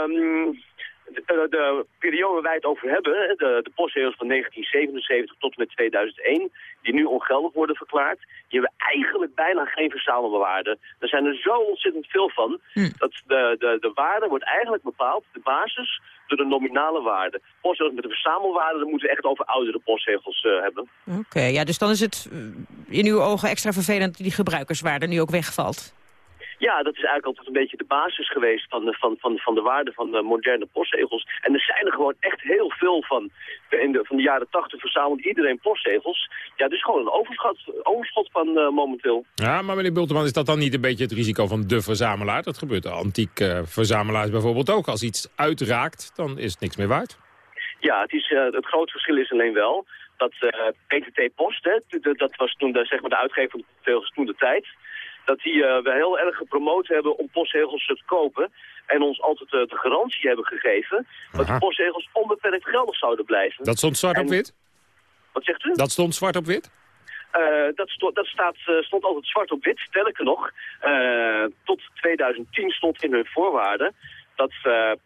Um, de, de, periode waar wij het over hebben, de, de postzegels van 1977 tot en met 2001, die nu ongeldig worden verklaard, die hebben eigenlijk bijna geen verzamelwaarde. Er zijn er zo ontzettend veel van, hm. dat de, de, de waarde wordt eigenlijk bepaald, de basis, door de nominale waarde. Postzegels met een verzamelwaarde, dan moeten we echt over oudere postzegels uh, hebben. Oké, ja, dus dan is het eh, in uw ogen extra vervelend dat die gebruikerswaarde nu ook wegvalt. Ja, dat is eigenlijk altijd een beetje de basis geweest van de, van, van, van de waarde van de moderne postzegels. En er zijn er gewoon echt heel veel van. In de, van de jaren tachtig verzamelt iedereen postzegels. Ja, dus gewoon een overschot, overschot van uh, momenteel. Ja, maar meneer Bulteman, is dat dan niet een beetje het risico van de verzamelaar? Dat gebeurt de antiek uh, verzamelaars bijvoorbeeld ook. Als iets uitraakt, dan is het niks meer waard. Ja, het, is, uh, het grote verschil is alleen wel dat PTT Post, hè, dat was toen de, zeg maar de uitgever van de toen de tijd dat die uh, we heel erg gepromoot hebben om postzegels te kopen. En ons altijd uh, de garantie hebben gegeven dat de postzegels onbeperkt geldig zouden blijven. Dat stond zwart op wit? Wat zegt u? Dat stond zwart op wit? Uh, dat, sto dat staat, stond altijd zwart op wit, sterker nog. tot 2010 stond in hun voorwaarden dat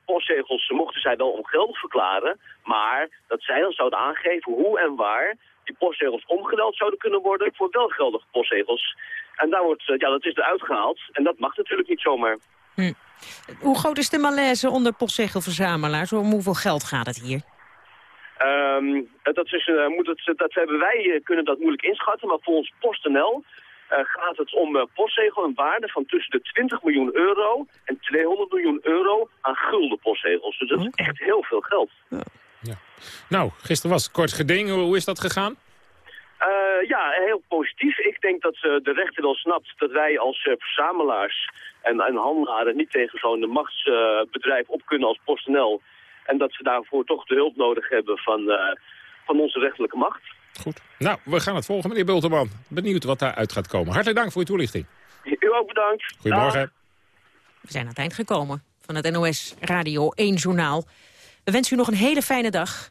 postzegels mochten zij wel ongeldig verklaren, maar dat zij dan zouden aangeven hoe en waar die postzegels omgedeld zouden kunnen worden voor wel geldige postzegels. En daar wordt, ja, dat is eruit gehaald. En dat mag natuurlijk niet zomaar. Hm. Hoe groot is de malaise onder postzegelverzamelaars? Om hoeveel geld gaat het hier? Um, dat, is, uh, moet het, dat hebben wij uh, kunnen dat moeilijk inschatten, maar volgens PostNL uh, gaat het om uh, postzegel een waarde van tussen de 20 miljoen euro en 200 miljoen euro aan gulden postzegels. Dus dat is echt heel veel geld. Ja. Ja. Nou, gisteren was het kort geding. Hoe is dat gegaan? Uh, ja, heel positief. Ik denk dat uh, de rechter wel snapt dat wij als uh, verzamelaars en, en handelaren niet tegen zo'n machtsbedrijf op kunnen als PostNL. En dat ze daarvoor toch de hulp nodig hebben van, van onze rechterlijke macht. Goed. Nou, we gaan het volgen, meneer Bulterman. Benieuwd wat daaruit gaat komen. Hartelijk dank voor uw toelichting. U ook bedankt. Goedemorgen. We zijn aan het eind gekomen van het NOS Radio 1 Journaal. We wensen u nog een hele fijne dag.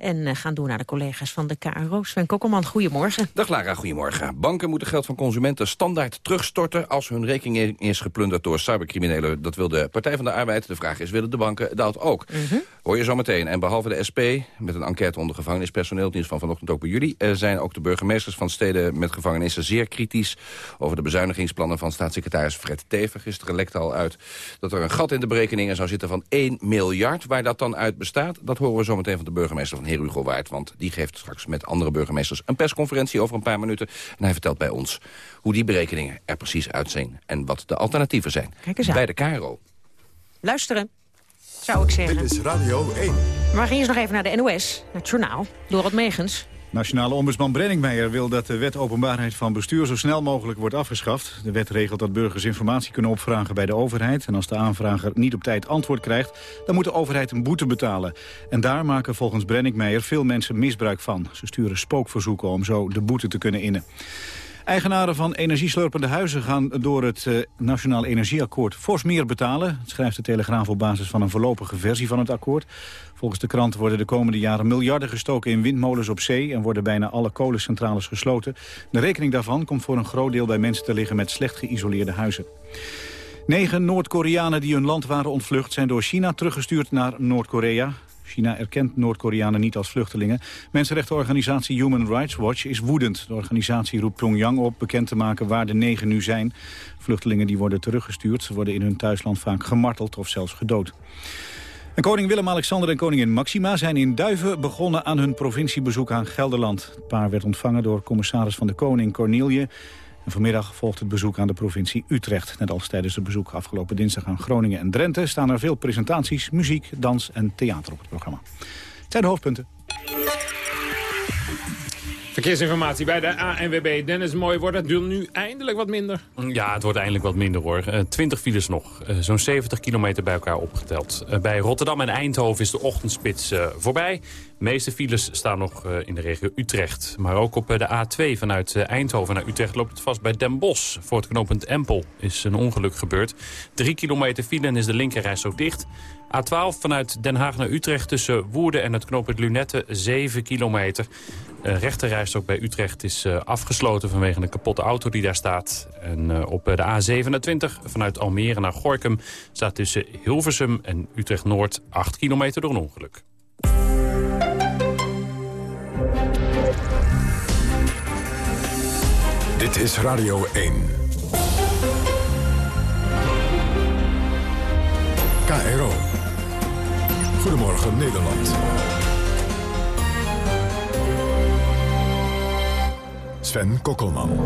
En eh, gaan doen naar de collega's van de KRO. Sven Kokkelman, goedemorgen. Dag Lara, goedemorgen. Banken moeten geld van consumenten standaard terugstorten... als hun rekening is geplunderd door cybercriminelen. Dat wil de Partij van de Arbeid. De vraag is, willen de banken dat ook? Mhm. Hoor je zo meteen. En behalve de SP, met een enquête onder gevangenispersoneel... die is van vanochtend ook bij jullie... Uh, zijn ook de burgemeesters van steden met gevangenissen zeer kritisch... over de bezuinigingsplannen van staatssecretaris Fred Tever. Gisteren lekte al uit dat er een gat in de berekeningen zou zitten van 1 miljard. Waar dat dan uit bestaat, dat horen we zo meteen van de burgemeester van heer Hugo Waard. Want die geeft straks met andere burgemeesters een persconferentie over een paar minuten. En hij vertelt bij ons hoe die berekeningen er precies uitzien. En wat de alternatieven zijn. Bij de KRO. Luisteren, zou ik zeggen. Dit is Radio 1. Maar eerst nog even naar de NOS, naar het journaal. Dorot Megens. Nationale ombudsman Brenningmeijer wil dat de wet openbaarheid van bestuur zo snel mogelijk wordt afgeschaft. De wet regelt dat burgers informatie kunnen opvragen bij de overheid. En als de aanvrager niet op tijd antwoord krijgt, dan moet de overheid een boete betalen. En daar maken volgens Brenningmeijer veel mensen misbruik van. Ze sturen spookverzoeken om zo de boete te kunnen innen. Eigenaren van energieslurpende huizen gaan door het uh, Nationaal Energieakkoord fors meer betalen. Dat schrijft de Telegraaf op basis van een voorlopige versie van het akkoord. Volgens de krant worden de komende jaren miljarden gestoken in windmolens op zee... en worden bijna alle kolencentrales gesloten. De rekening daarvan komt voor een groot deel bij mensen te liggen met slecht geïsoleerde huizen. Negen Noord-Koreanen die hun land waren ontvlucht... zijn door China teruggestuurd naar Noord-Korea. China erkent Noord-Koreanen niet als vluchtelingen. Mensenrechtenorganisatie Human Rights Watch is woedend. De organisatie roept Pyongyang op bekend te maken waar de negen nu zijn. Vluchtelingen die worden teruggestuurd. Ze worden in hun thuisland vaak gemarteld of zelfs gedood. En koning Willem-Alexander en koningin Maxima zijn in Duiven begonnen aan hun provinciebezoek aan Gelderland. Het paar werd ontvangen door commissaris van de Koning Cornelie. Vanmiddag volgt het bezoek aan de provincie Utrecht. Net als tijdens het bezoek afgelopen dinsdag aan Groningen en Drenthe... staan er veel presentaties, muziek, dans en theater op het programma. Het zijn de hoofdpunten. Verkeersinformatie bij de ANWB. Dennis Mooi, wordt het nu eindelijk wat minder? Ja, het wordt eindelijk wat minder hoor. Uh, 20 files nog. Uh, Zo'n 70 kilometer bij elkaar opgeteld. Uh, bij Rotterdam en Eindhoven is de ochtendspits voorbij. De meeste files staan nog in de regio Utrecht. Maar ook op de A2 vanuit Eindhoven naar Utrecht loopt het vast bij Den Bosch. Voor het knooppunt Empel is een ongeluk gebeurd. 3 kilometer file en is de linkerreis zo dicht. A12 vanuit Den Haag naar Utrecht tussen Woerden en het knooppunt Lunette 7 kilometer. De rechterrijstok bij Utrecht is uh, afgesloten vanwege een kapotte auto die daar staat. En uh, op de A27 vanuit Almere naar Gorkum staat tussen Hilversum en Utrecht-Noord 8 kilometer door een ongeluk. Dit is Radio 1. KRO. Goedemorgen Nederland. Sven Kokkelman.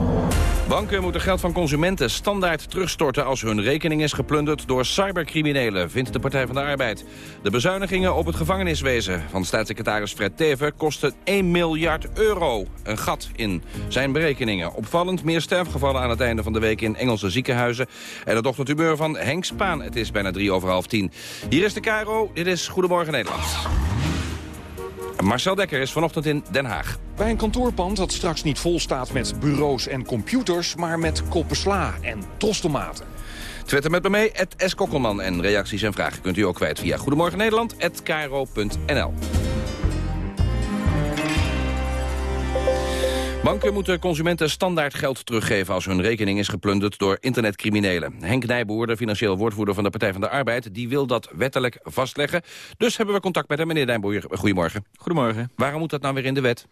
Banken moeten geld van consumenten standaard terugstorten... als hun rekening is geplunderd door cybercriminelen, vindt de Partij van de Arbeid. De bezuinigingen op het gevangeniswezen van staatssecretaris Fred Tever... kosten 1 miljard euro. Een gat in zijn berekeningen. Opvallend meer sterfgevallen aan het einde van de week in Engelse ziekenhuizen. En het ochtendhumeur van Henk Spaan. Het is bijna drie over half tien. Hier is de Caro. Dit is Goedemorgen Nederland. Marcel Dekker is vanochtend in Den Haag. Bij een kantoorpand dat straks niet vol staat met bureaus en computers... maar met koppen sla en trostomaten. Twitter met me mee, S. Kokkelman. En reacties en vragen kunt u ook kwijt via Goedemorgen Nederland, Banken moeten consumenten standaard geld teruggeven als hun rekening is geplunderd door internetcriminelen. Henk Nijboer, de financieel woordvoerder van de Partij van de Arbeid, die wil dat wettelijk vastleggen. Dus hebben we contact met hem. Meneer Nijboer, goedemorgen. Goedemorgen. Waarom moet dat nou weer in de wet?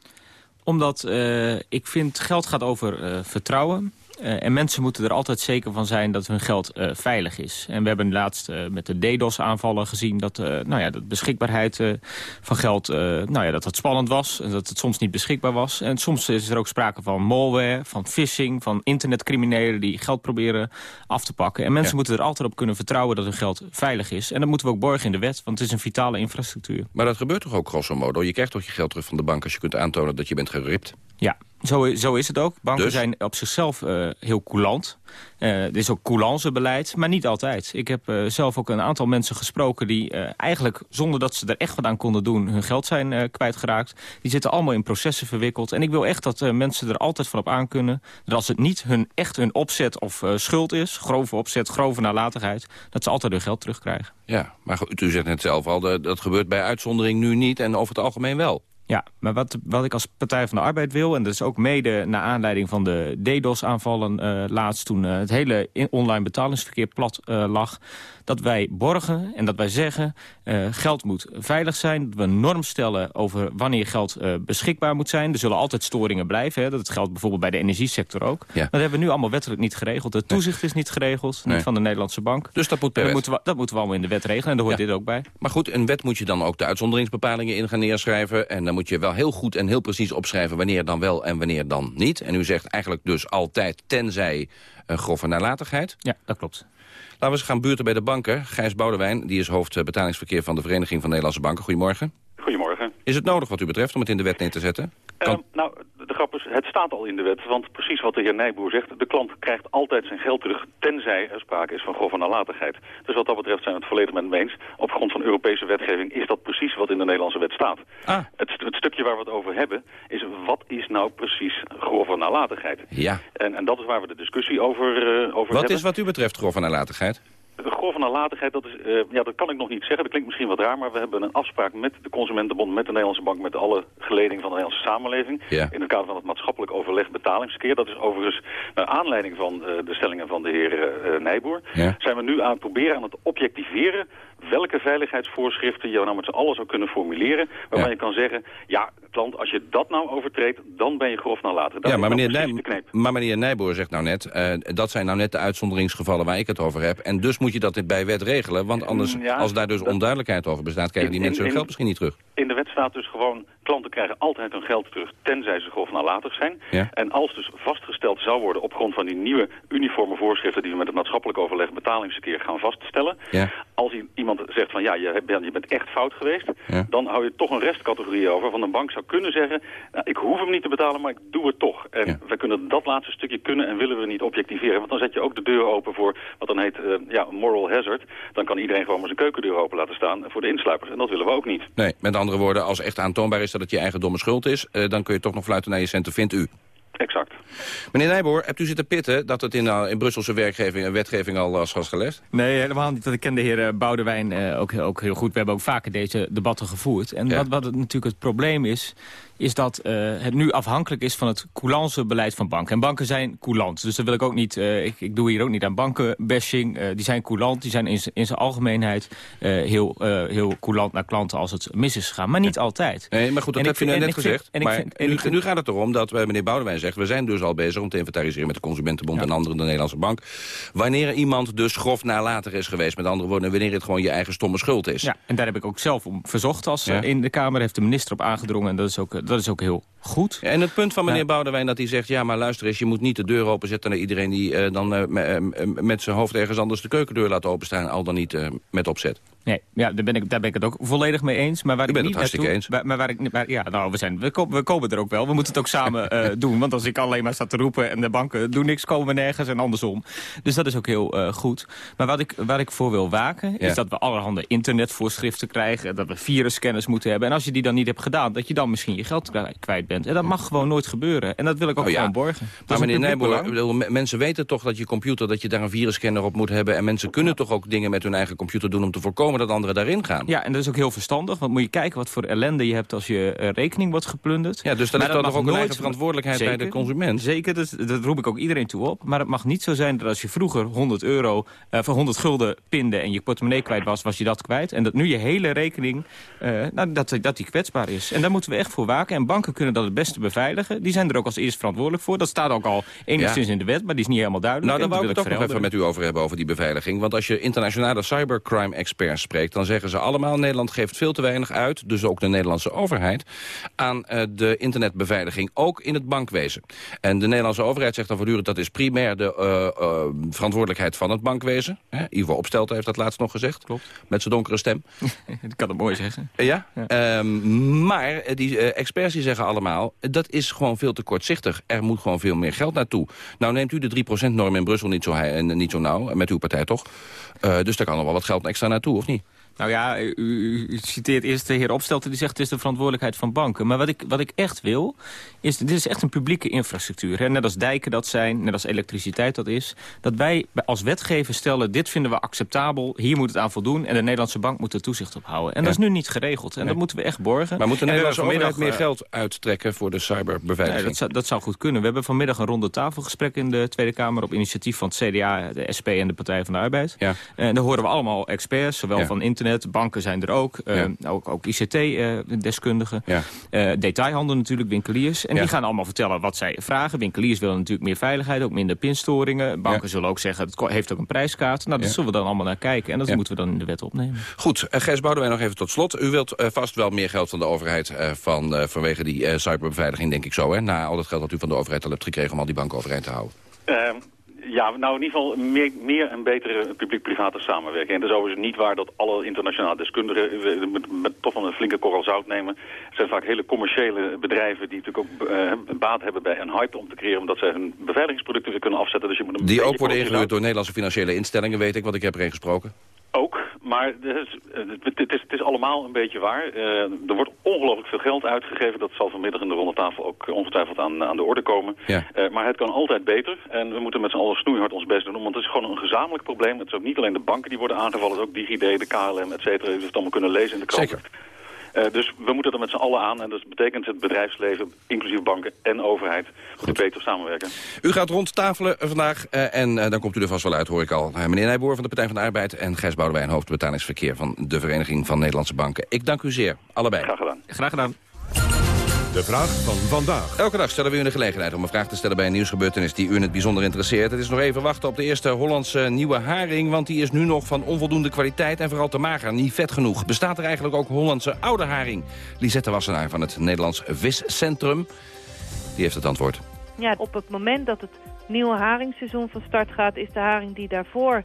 Omdat uh, ik vind geld gaat over uh, vertrouwen. Uh, en mensen moeten er altijd zeker van zijn dat hun geld uh, veilig is. En we hebben laatst uh, met de DDoS-aanvallen gezien... dat nou ja, de beschikbaarheid van geld nou ja, dat het spannend was... en dat het soms niet beschikbaar was. En soms is er ook sprake van malware, van phishing... van internetcriminelen die geld proberen af te pakken. En mensen ja. moeten er altijd op kunnen vertrouwen dat hun geld veilig is. En dat moeten we ook borgen in de wet, want het is een vitale infrastructuur. Maar dat gebeurt toch ook grosso modo? Je krijgt toch je geld terug van de bank als je kunt aantonen dat je bent geript? Ja, zo, zo is het ook. Banken dus? zijn op zichzelf uh, heel coulant. Uh, er is ook coulancebeleid, maar niet altijd. Ik heb uh, zelf ook een aantal mensen gesproken die eigenlijk zonder dat ze er echt wat aan konden doen hun geld zijn kwijtgeraakt. Die zitten allemaal in processen verwikkeld. En ik wil echt dat mensen er altijd van op aan kunnen. Dat als het niet hun, echt hun opzet of schuld is, grove opzet, grove nalatigheid, dat ze altijd hun geld terugkrijgen. Ja, maar u zegt net zelf al, dat gebeurt bij uitzondering nu niet en over het algemeen wel. Ja, maar wat, wat ik als Partij van de Arbeid wil... en dat is ook mede naar aanleiding van de DDoS-aanvallen uh, laatst... toen uh, het hele online betalingsverkeer plat uh, lag... dat wij borgen en dat wij zeggen... geld moet veilig zijn, dat we een norm stellen... over wanneer geld beschikbaar moet zijn. Er zullen altijd storingen blijven. Hè? Dat geldt bijvoorbeeld bij de energiesector ook. Ja. Dat hebben we nu allemaal wettelijk niet geregeld. Het toezicht is niet geregeld, nee. niet van de Nederlandse bank. Dus dat moet per dat moeten, we, dat moeten we allemaal in de wet regelen en daar hoort ja. dit ook bij. Maar goed, een wet moet je dan ook de uitzonderingsbepalingen in gaan neerschrijven... en dan moet je wel heel goed en heel precies opschrijven wanneer dan wel en wanneer dan niet. En u zegt eigenlijk dus altijd tenzij een grove nalatigheid. Ja, dat klopt. Laten we eens gaan buurten bij de banken. Gijs Boudewijn, die is hoofd betalingsverkeer van de Vereniging van Nederlandse Banken. Goedemorgen. Goedemorgen. Is het nodig wat u betreft om het in de wet neer te zetten? Kan... Uh, nou, grap is, het staat al in de wet. Want precies wat de heer Nijboer zegt, de klant krijgt altijd zijn geld terug... tenzij er sprake is van grove nalatigheid. Dus wat dat betreft zijn we het volledig met hem eens. Op grond van Europese wetgeving is dat precies wat in de Nederlandse wet staat. Ah. Het, het, stukje waar we het over hebben, is wat is nou precies grove nalatigheid? Ja. En, en dat is waar we de discussie over, uh, over wat hebben. Wat is wat u betreft grove nalatigheid? De grove nalatigheid, dat, is, uh, ja, dat kan ik nog niet zeggen. Dat klinkt misschien wat raar, maar we hebben een afspraak met de Consumentenbond, met de Nederlandse Bank, met alle geledingen van de Nederlandse samenleving. Ja. In het kader van het maatschappelijk overleg betalingsverkeer. Dat is overigens naar aanleiding van uh, de stellingen van de heer uh, Nijboer. Ja. Zijn we nu aan het proberen aan het objectiveren welke veiligheidsvoorschriften je nou met z'n allen zou kunnen formuleren. Waarvan Ja. je kan zeggen, ja, klant, als je dat nou overtreedt, dan ben je grof nalatig. Dat Ja, maar meneer, Nij- maar meneer Nijboer zegt nou net... eh, dat zijn nou net de uitzonderingsgevallen waar ik het over heb. En dus moet je dat bij wet regelen. Want anders, Ja, als daar dus dat- onduidelijkheid over bestaat... krijgen die In- mensen hun in- geld misschien niet terug. In de wet staat dus gewoon, klanten krijgen altijd hun geld terug, tenzij ze grof nalatig zijn. Ja. En als dus vastgesteld zou worden op grond van die nieuwe uniforme voorschriften die we met het maatschappelijk overleg betalingsverkeer gaan vaststellen. Ja. Als iemand zegt van ja, je bent, je bent echt fout geweest, Ja. dan hou je toch een restcategorie over. Van een bank zou kunnen zeggen, nou, ik hoef hem niet te betalen, maar ik doe het toch. En wij kunnen dat laatste stukje kunnen en willen we niet objectiveren. Want dan zet je ook de deur open voor wat dan heet eh, ja, moral hazard. Dan kan iedereen gewoon maar zijn keukendeur open laten staan voor de insluipers. En dat willen we ook niet. Nee, met andere woorden, als echt aantoonbaar is dat het je eigen domme schuld is... eh, dan kun je toch nog fluiten naar je centen, vindt u. Exact. Meneer Nijboer, hebt u zitten pitten dat het in, uh, in Brusselse werkgeving en wetgeving al als was gelegd? Nee, helemaal niet. Ik ken de heer eh, Boudewijn eh, ook, ook heel goed. We hebben ook vaker deze debatten gevoerd. En Ja. wat, wat het, natuurlijk het probleem is, is dat eh, het nu afhankelijk is van het coulance-beleid van banken. En banken zijn coulant. Dus dat wil ik ook niet, eh, ik, ik doe hier ook niet aan bankenbashing. Eh, die zijn coulant, die zijn in, zijn algemeenheid heel, heel coulant naar klanten als het mis is gegaan. Maar niet altijd. Nee, maar goed, dat En heb ik je net en ik vind- gezegd. maar vind- en nu, ik vind- nu gaat het erom dat meneer Boudewijn zegt... we zijn dus al bezig om te inventariseren met de Consumentenbond... en anderen de Nederlandse Bank. Wanneer iemand dus grof nalatig is geweest... met andere woorden, wanneer het gewoon je eigen stomme schuld is. Ja, en daar heb ik ook zelf om verzocht als in de Kamer. Heeft de minister op aangedrongen en dat is ook, dat is ook heel goed. En het punt van meneer Ja. Boudewijn dat hij zegt... ja, maar luister eens, je moet niet de deur openzetten naar iedereen... die eh, dan eh, eh, met zijn hoofd ergens anders de keukendeur laat openstaan... al dan niet met opzet. Nee, ja, daar ben, ik, daar ben ik het ook volledig mee eens. Maar waar ik bent niet het hartstikke naartoe- waar- maar waar ik, waar- ja, nou, we, zijn, we, komen, we komen er ook wel. We moeten het ook samen doen. Want als ik alleen maar sta te roepen en de banken doen niks, komen we nergens en andersom. Dus dat is ook heel goed. Maar wat ik, waar ik voor wil waken, Ja. is dat we allerhande internetvoorschriften krijgen. Dat we virusscanners moeten hebben. En als je die dan niet hebt gedaan, dat je dan misschien je geld kwijt- kwijt bent. En dat mag gewoon nooit gebeuren. En dat wil ik ook Oh ja. gewoon borgen. Dat Maar meneer Nijboer, mensen weten toch dat je computer... dat je daar een virusscanner op moet hebben... en mensen kunnen toch ook dingen met hun eigen computer doen... om te voorkomen dat anderen daarin gaan. Ja, en dat is ook heel verstandig. Want moet je kijken wat voor ellende je hebt als je eh, rekening wordt geplunderd. Ja, dus dan dat mag toch ook een eigen verantwoordelijkheid bij de consument? Zeker, dat, dat roep ik ook iedereen toe op. Maar het mag niet zo zijn dat als je vroeger 100 euro eh, voor 100 gulden pinde en je portemonnee kwijt was, was je dat kwijt. En dat nu je hele rekening, eh, nou, dat, dat die kwetsbaar is. En daar moeten we echt voor waken. En banken kunnen dat het beste beveiligen. Die zijn er ook als eerst verantwoordelijk voor. Dat staat ook al enigszins in de wet, maar die is niet helemaal duidelijk. Nou, daar wou ik dat het wil nog even met u over hebben, over die beveiliging. Want als je internationale cybercrime-experts spreekt... dan zeggen ze allemaal, Nederland geeft veel te weinig uit... dus ook de Nederlandse overheid... aan eh, de internetbeveiliging, ook in het bankwezen. En de Nederlandse overheid zegt dan voortdurend... dat is primair de eh, eh, verantwoordelijkheid van het bankwezen. Hè? Ivo Opstelten heeft dat laatst nog gezegd. Klopt. Met zijn donkere stem. Ik kan het mooi zeggen. Ja? Ehm, maar die experts die zeggen allemaal... dat is gewoon veel te kortzichtig. Er moet gewoon veel meer geld naartoe. Nou neemt u de 3%-norm in Brussel niet zo, niet zo nauw. Met uw partij toch? Eh, dus daar kan nog wel wat geld extra naartoe, of niet? Nou ja, u, citeert eerst de heer Opstelten die zegt het is de verantwoordelijkheid van banken. Maar wat ik, wat ik echt wil, is dit is echt een publieke infrastructuur. Hè? Net als dijken dat zijn, net als elektriciteit dat is. Dat wij als wetgever stellen, dit vinden we acceptabel, hier moet het aan voldoen. En de Nederlandse bank moet er toezicht op houden. En dat is nu niet geregeld. En dat moeten we echt borgen. Maar moet de Nederlandse overheid meer vanmiddag, geld uittrekken voor de cyberbeveiliging? Nee, dat, zou, dat zou goed kunnen. We hebben vanmiddag een ronde tafelgesprek in de Tweede Kamer... op initiatief van het CDA, de SP en de Partij van de Arbeid. Ja. En daar horen we allemaal experts, zowel Ja. van internet, banken zijn er ook... eh, ook, ook ICT-deskundigen, Ja. eh, detailhandel natuurlijk, winkeliers. En Ja. die gaan allemaal vertellen wat zij vragen. Winkeliers willen natuurlijk meer veiligheid, ook minder pinstoringen. Banken zullen ook zeggen, het heeft ook een prijskaart. Nou, dat Ja. zullen we dan allemaal naar kijken. En dat Ja. moeten we dan in de wet opnemen. Goed, uh, Gijs Boudewijn nog even tot slot. U wilt eh, vast wel meer geld van de overheid eh, van, eh, vanwege die eh, cyberbeveiliging, denk ik zo. Hè? Na al dat geld dat u van de overheid al hebt gekregen om al die banken overeind te houden. Ja, nou in ieder geval meer, meer en betere publiek-private samenwerking. En het is overigens niet waar dat alle internationale deskundigen met, met toch wel een flinke korrel zout nemen. Het zijn vaak hele commerciële bedrijven die natuurlijk ook eh, baat hebben bij een hype om te creëren, omdat zij hun beveiligingsproducten weer kunnen afzetten. Dus je moet een Die ook worden ingehuurd door Nederlandse financiële instellingen, weet ik, want ik heb er een gesproken. Ook, maar het is, het, het is, het is allemaal een beetje waar. Eh, er wordt ongelooflijk veel geld uitgegeven. Dat zal vanmiddag in de ronde tafel ook ongetwijfeld aan, aan de orde komen. Ja. Eh, maar het kan altijd beter. En we moeten met z'n allen snoeihard ons best doen. Want het is gewoon een gezamenlijk probleem. Het is ook niet alleen de banken die worden aangevallen. Het is ook DigiD, de KLM, et cetera. Hebt het allemaal kunnen lezen in de krant. Zeker. Eh, dus we moeten er met z'n allen aan. En dat betekent het bedrijfsleven, inclusief banken en overheid, moeten beter samenwerken. U gaat rond tafelen vandaag eh, en eh, dan komt u er vast wel uit, hoor ik al. Meneer Nijboer van de Partij van de Arbeid en Gijs Boudewijn, hoofdbetalingsverkeer van de Vereniging van Nederlandse Banken. Ik dank u zeer, allebei. Graag gedaan. Graag gedaan. De vraag van vandaag. Elke dag stellen we u de gelegenheid om een vraag te stellen bij een nieuwsgebeurtenis die u in het bijzonder interesseert. Het is nog even wachten op de eerste Hollandse nieuwe haring, want die is nu nog van onvoldoende kwaliteit en vooral te mager, niet vet genoeg. Bestaat er eigenlijk ook Hollandse oude haring? Lisette Wassenaar van het Nederlands Viscentrum, die heeft het antwoord. Ja, op het moment dat het nieuwe haringseizoen van start gaat... is de haring die daarvoor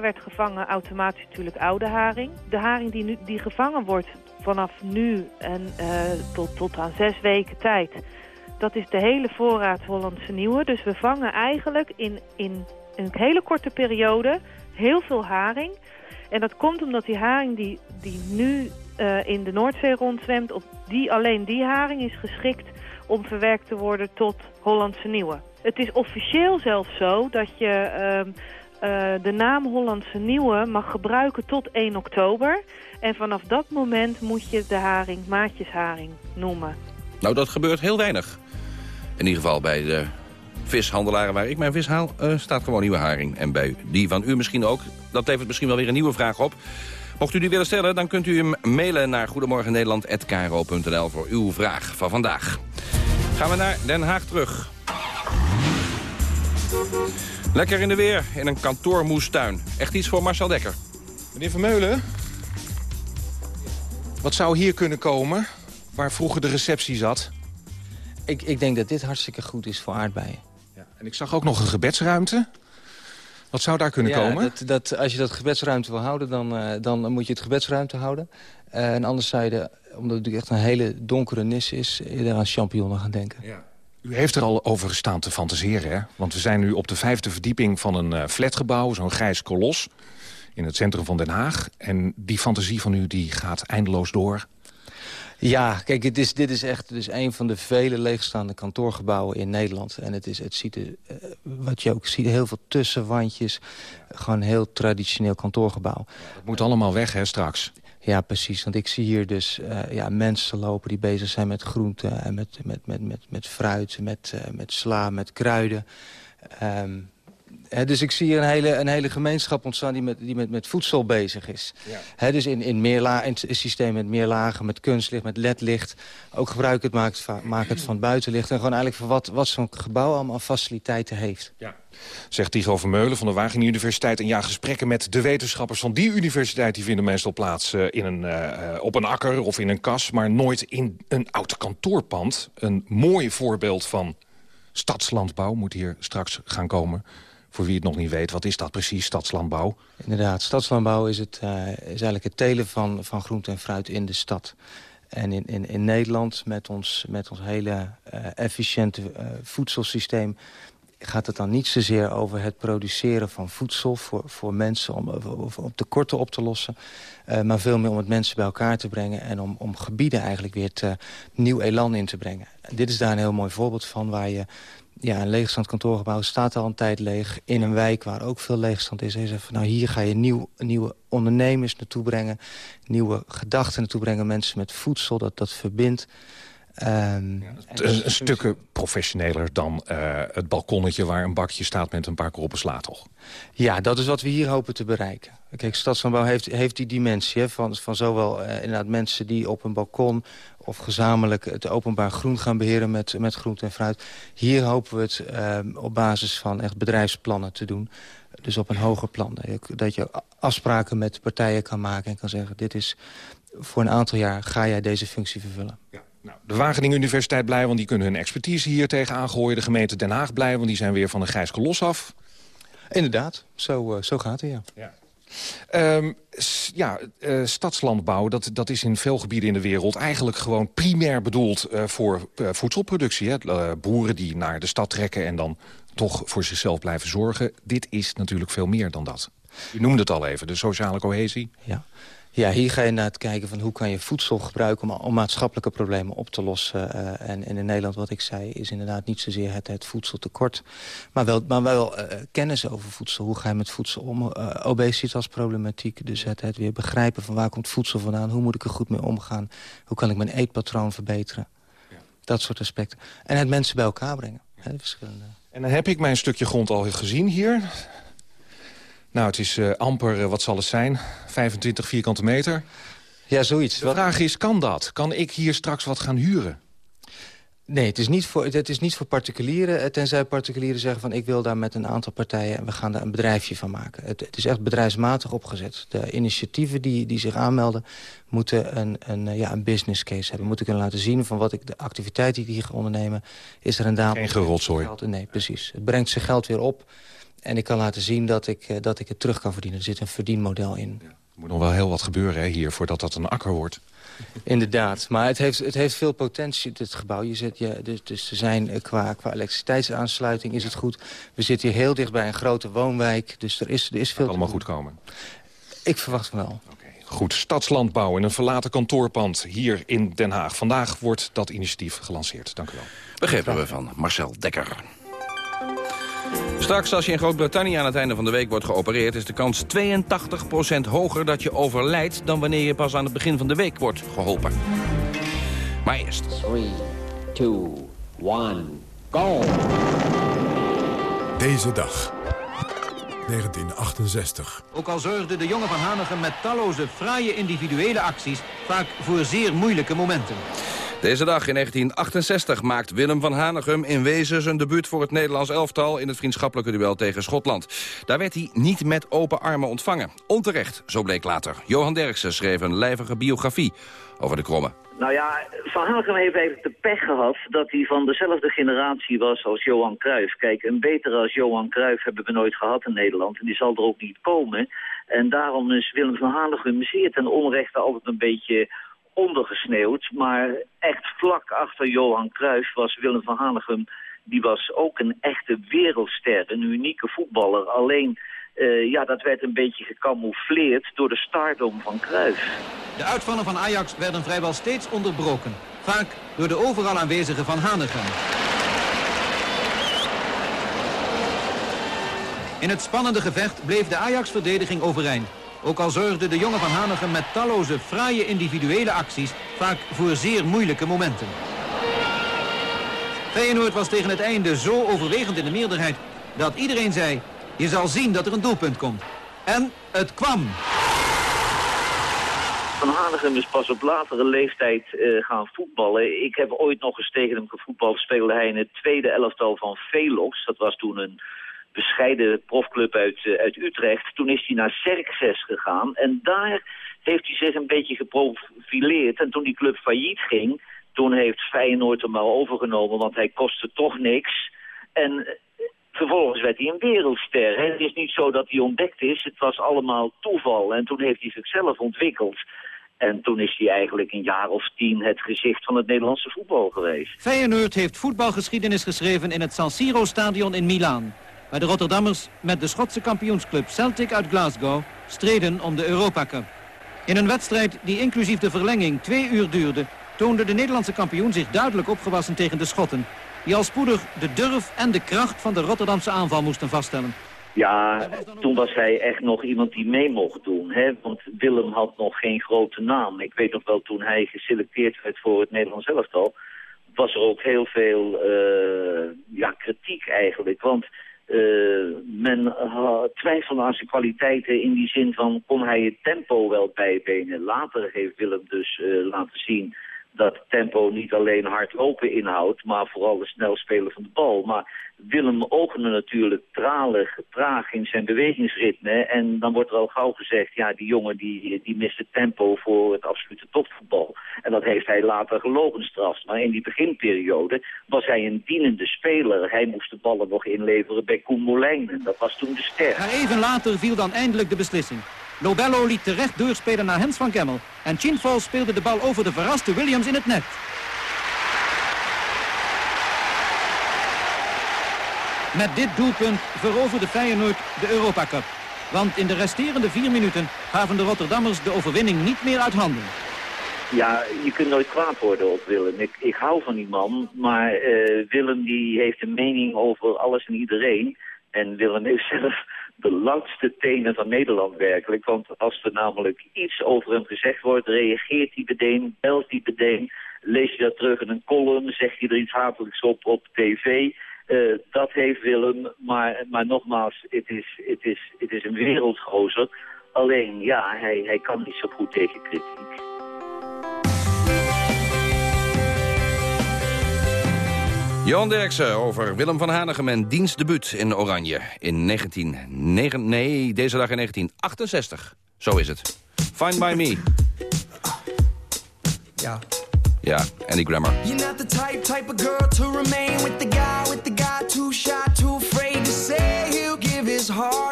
werd gevangen automatisch natuurlijk oude haring. De haring die, nu, die gevangen wordt vanaf nu en eh, tot, tot aan zes weken tijd... dat is de hele voorraad Hollandse nieuwe. Dus we vangen eigenlijk in, in een hele korte periode heel veel haring... En dat komt omdat die haring die, die nu eh, in de Noordzee rondzwemt... Op die, alleen die haring is geschikt om verwerkt te worden tot Hollandse Nieuwe. Het is officieel zelfs zo dat je ehm, eh, de naam Hollandse Nieuwe mag gebruiken tot 1 oktober. En vanaf dat moment moet je de haring maatjesharing noemen. Nou, dat gebeurt heel weinig. In ieder geval bij de vishandelaren waar ik mijn vis haal, eh, staat gewoon nieuwe haring. En bij die van u misschien ook. Dat levert misschien wel weer een nieuwe vraag op. Mocht u die willen stellen, dan kunt u hem mailen naar goedemorgennederland.kro.nl voor uw vraag van vandaag. Gaan we naar Den Haag terug. Lekker in de weer, in een kantoormoestuin. Echt iets voor Marcel Dekker. Meneer Vermeulen, wat zou hier kunnen komen waar vroeger de receptie zat? Ik, ik denk dat dit hartstikke goed is voor aardbeien. En ik zag ook nog een gebedsruimte. Wat zou daar kunnen ja, komen? Dat, dat, als je dat gebedsruimte wil houden, dan, eh, dan moet je het gebedsruimte houden. Eh, en anders zou je, de, omdat het echt een hele donkere nis is... eerder aan champignonnen gaan denken. U heeft er al over gestaan te fantaseren, hè? Want we zijn nu op de vijfde verdieping van een eh, flatgebouw, zo'n grijs kolos... in het centrum van Den Haag. En die fantasie van u die gaat eindeloos door. Ja, kijk, het is, dit is echt dus een van de vele leegstaande kantoorgebouwen in Nederland. En het, is, het ziet er, eh, wat je ook ziet, heel veel tussenwandjes. Gewoon een heel traditioneel kantoorgebouw. Het moet allemaal weg, hè, straks? Ja, precies. Want ik zie hier dus eh, ja, mensen lopen die bezig zijn met groenten... en met, met, met, met, met fruit, met, eh, met sla, met kruiden. Ehm, dus ik zie hier een hele, een hele gemeenschap ontstaan die met, die met, met voedsel bezig is. Dus in, in, meer in het systeem met meer lagen, met kunstlicht, met ledlicht. Ook gebruik het maakt, va- maak het van buitenlicht. En gewoon eigenlijk voor wat, wat zo'n gebouw allemaal faciliteiten heeft. Ja. Zegt Tigo Vermeulen van de Wageningen Universiteit. En ja, gesprekken met de wetenschappers van die universiteit... die vinden meestal plaats eh, in een, eh, op een akker of in een kas... maar nooit in een oud kantoorpand. Een mooi voorbeeld van stadslandbouw moet hier straks gaan komen. Voor wie het nog niet weet, wat is dat precies, stadslandbouw? Inderdaad, stadslandbouw is, het, eh, is eigenlijk het telen van, van groente en fruit in de stad. En in, in, in Nederland, met ons, met ons hele eh, efficiënte eh, voedselsysteem... gaat het dan niet zozeer over het produceren van voedsel voor, voor mensen... om, om tekorten op te lossen, maar veel meer om het mensen bij elkaar te brengen... en om, om gebieden eigenlijk weer te, nieuw elan in te brengen. Dit is daar een heel mooi voorbeeld van waar je ja, een leegstand kantoorgebouw staat al een tijd leeg... in een wijk waar ook veel leegstand is. Je zegt van, nou, hier ga je nieuw, nieuwe ondernemers naartoe brengen... nieuwe gedachten naartoe brengen, mensen met voedsel, dat dat verbindt. Um, een, stukken professioneler dan uh, het balkonnetje... waar een bakje staat met een paar kroppen sla, toch? Ja, dat is wat we hier hopen te bereiken. Kijk, Stadslandbouw heeft, heeft die dimensie hè, van, van zowel uh, inderdaad mensen die op een balkon of gezamenlijk het openbaar groen gaan beheren met, met groente en fruit. Hier hopen we het uh, op basis van echt bedrijfsplannen te doen. Dus op een hoger plan. Dat je afspraken met partijen kan maken en kan zeggen... dit is voor een aantal jaar ga jij deze functie vervullen. Ja. Nou, de Wageningen Universiteit blij, want die kunnen hun expertise hier tegen aangooien. De gemeente Den Haag blij, want die zijn weer van een grijs kolos af. Inderdaad, zo, uh, zo gaat het, ja. ja. Um, ja, uh, stadslandbouw, dat, dat is in veel gebieden in de wereld... eigenlijk gewoon primair bedoeld uh, voor uh, voedselproductie. Hè? boeren die naar de stad trekken en dan toch voor zichzelf blijven zorgen. Dit is natuurlijk veel meer dan dat. U noemde het al even, de sociale cohesie. Ja. Ja, hier ga je naar het kijken van hoe kan je voedsel gebruiken... om, om maatschappelijke problemen op te lossen. Uh, en, en, in Nederland, wat ik zei, is inderdaad niet zozeer het, het voedseltekort... maar wel, maar wel uh, kennis over voedsel. Hoe ga je met voedsel om? Uh, obesitasproblematiek, dus het, het weer begrijpen van waar komt voedsel vandaan... hoe moet ik er goed mee omgaan? Hoe kan ik mijn eetpatroon verbeteren? Ja. Dat soort aspecten. En het mensen bij elkaar brengen. Hè, verschillende... En dan heb ik mijn stukje grond al gezien hier. Nou, het is uh, amper, uh, wat zal het zijn, 25 vierkante meter. Ja, zoiets. De vraag is, kan dat? Kan ik hier straks wat gaan huren? Nee, het is niet voor, het is niet voor particulieren. Eh, tenzij particulieren zeggen van ik wil daar met een aantal partijen... en we gaan daar een bedrijfje van maken. Het, het is echt bedrijfsmatig opgezet. De initiatieven die, die zich aanmelden moeten een, een, ja, een business case hebben. Moeten kunnen laten zien van wat ik, de activiteit die ik hier ga ondernemen... is er een daal. Geen gerotzooi. Nee, precies. Het brengt zijn geld weer op... En ik kan laten zien dat ik, eh, dat ik het terug kan verdienen. Er zit een verdienmodel in. Ja. Er moet nog wel heel wat gebeuren hè, hier voordat dat een akker wordt. Inderdaad, maar het heeft, het heeft veel potentie, dit gebouw. Je zit, je, dus, dus ze zijn eh, qua, qua elektriciteitsaansluiting is het goed. We zitten hier heel dicht bij een grote woonwijk, dus er is, er is veel... allemaal goed komen? Ik verwacht wel. Okay, goed, stadslandbouw in een verlaten kantoorpand hier in Den Haag. Vandaag wordt dat initiatief gelanceerd. Dank u wel. Begrepen we van Marcel Dekker. Straks als je in Groot-Brittannië aan het einde van de week wordt geopereerd... is de kans 82% hoger dat je overlijdt... dan wanneer je pas aan het begin van de week wordt geholpen. Maar eerst... 3, 2, 1, go! Deze dag. 1968. Ook al zorgde de jongen van Hanegem met talloze fraaie individuele acties... vaak voor zeer moeilijke momenten. Deze dag in 1968 maakt Willem van Hanegem in wezen zijn debuut voor het Nederlands elftal in het vriendschappelijke duel tegen Schotland. Daar werd hij niet met open armen ontvangen. Onterecht, zo bleek later. Johan Derksen schreef een lijvige biografie over de kromme. Nou ja, Van Hanegem heeft eigenlijk de pech gehad dat hij van dezelfde generatie was als Johan Cruijff. Kijk, een betere als Johan Cruijff hebben we nooit gehad in Nederland en die zal er ook niet komen. En daarom is Willem van Hanegem zeer ten onrechte altijd een beetje ondergesneeuwd. Maar echt vlak achter Johan Cruijff was Willem van Hanegem... die was ook een echte wereldster, een unieke voetballer. Alleen, uh, ja, dat werd een beetje gecamoufleerd door de stardom van Cruijff. De uitvallen van Ajax werden vrijwel steeds onderbroken. Vaak door de overal aanwezige Van Hanegem. In het spannende gevecht bleef de Ajax-verdediging overeind. Ook al zorgde de jongen van Hanegem met talloze fraaie individuele acties vaak voor zeer moeilijke momenten. Feyenoord was tegen het einde zo overwegend in de meerderheid dat iedereen zei, je zal zien dat er een doelpunt komt. En het kwam. Van Hanegem is pas op latere leeftijd uh, gaan voetballen. Ik heb ooit nog eens tegen hem gevoetbald. Speelde hij in het tweede elftal van Velox. Dat was toen een bescheiden profclub uit, uh, uit Utrecht. Toen is hij naar Xerxes gegaan en daar heeft hij zich een beetje geprofileerd. En toen die club failliet ging, toen heeft Feyenoord hem wel overgenomen, want hij kostte toch niks. En eh, vervolgens werd hij een wereldster. Het is niet zo dat hij ontdekt is, het was allemaal toeval. En toen heeft hij zichzelf ontwikkeld. En toen is hij eigenlijk een jaar of tien het gezicht van het Nederlandse voetbal geweest. Feyenoord heeft voetbalgeschiedenis geschreven in het San Siro-stadion in Milaan. Waar de Rotterdammers met de Schotse kampioensclub Celtic uit Glasgow streden om de Europa Cup. In een wedstrijd die inclusief de verlenging twee uur duurde... toonde de Nederlandse kampioen zich duidelijk opgewassen tegen de Schotten... die al spoedig de durf en de kracht van de Rotterdamse aanval moesten vaststellen. Ja, toen was hij echt nog iemand die mee mocht doen. Hè? Want Willem had nog geen grote naam. Ik weet nog wel, toen hij geselecteerd werd voor het Nederlands elftal... was er ook heel veel uh, ja, kritiek eigenlijk. Want uh, men uh, twijfelde aan zijn kwaliteiten in die zin van... kon hij het tempo wel bijbenen. Later heeft Willem dus laten zien dat tempo niet alleen hard lopen inhoudt, maar vooral de snel spelen van de bal. Maar Willem opende natuurlijk tralig, traag in zijn bewegingsritme. En dan wordt er al gauw gezegd, ja, die jongen die, die mist het tempo voor het absolute topvoetbal. En dat heeft hij later gelogenstraft. Maar in die beginperiode was hij een dienende speler. Hij moest de ballen nog inleveren bij Koen Molijn. Dat was toen de ster. Maar even later viel dan eindelijk de beslissing. Lobello liet terecht doorspelen naar Hens van Kemmel. En Chinfall speelde de bal over de verraste Williams in het net. Met dit doelpunt veroverde Feyenoord de Europa Cup. Want in de resterende vier minuten gaven de Rotterdammers de overwinning niet meer uit handen. Ja, je kunt nooit kwaad worden op Willem. Ik, ik hou van die man, maar uh, Willem die heeft een mening over alles en iedereen. En Willem heeft zelf de langste tenen van Nederland werkelijk. Want als er namelijk iets over hem gezegd wordt, reageert hij meteen, belt hij meteen. Lees je dat terug in een column, zegt hij er iets hatelijks op op tv... Uh, dat heeft Willem, maar, maar nogmaals, het is, het, is, het is een wereldgozer. Alleen, ja, hij, hij kan niet zo goed tegen kritiek. Johan Derksen over Willem van Hanegem en dienstdebuut in Oranje in 19, nee, deze dag in 1968. Zo is het. Find by me. Ja. Ja, Andy Grammer. You're not the type, type of girl to remain with the guy, with the guy too shy, too afraid to say he'll give his heart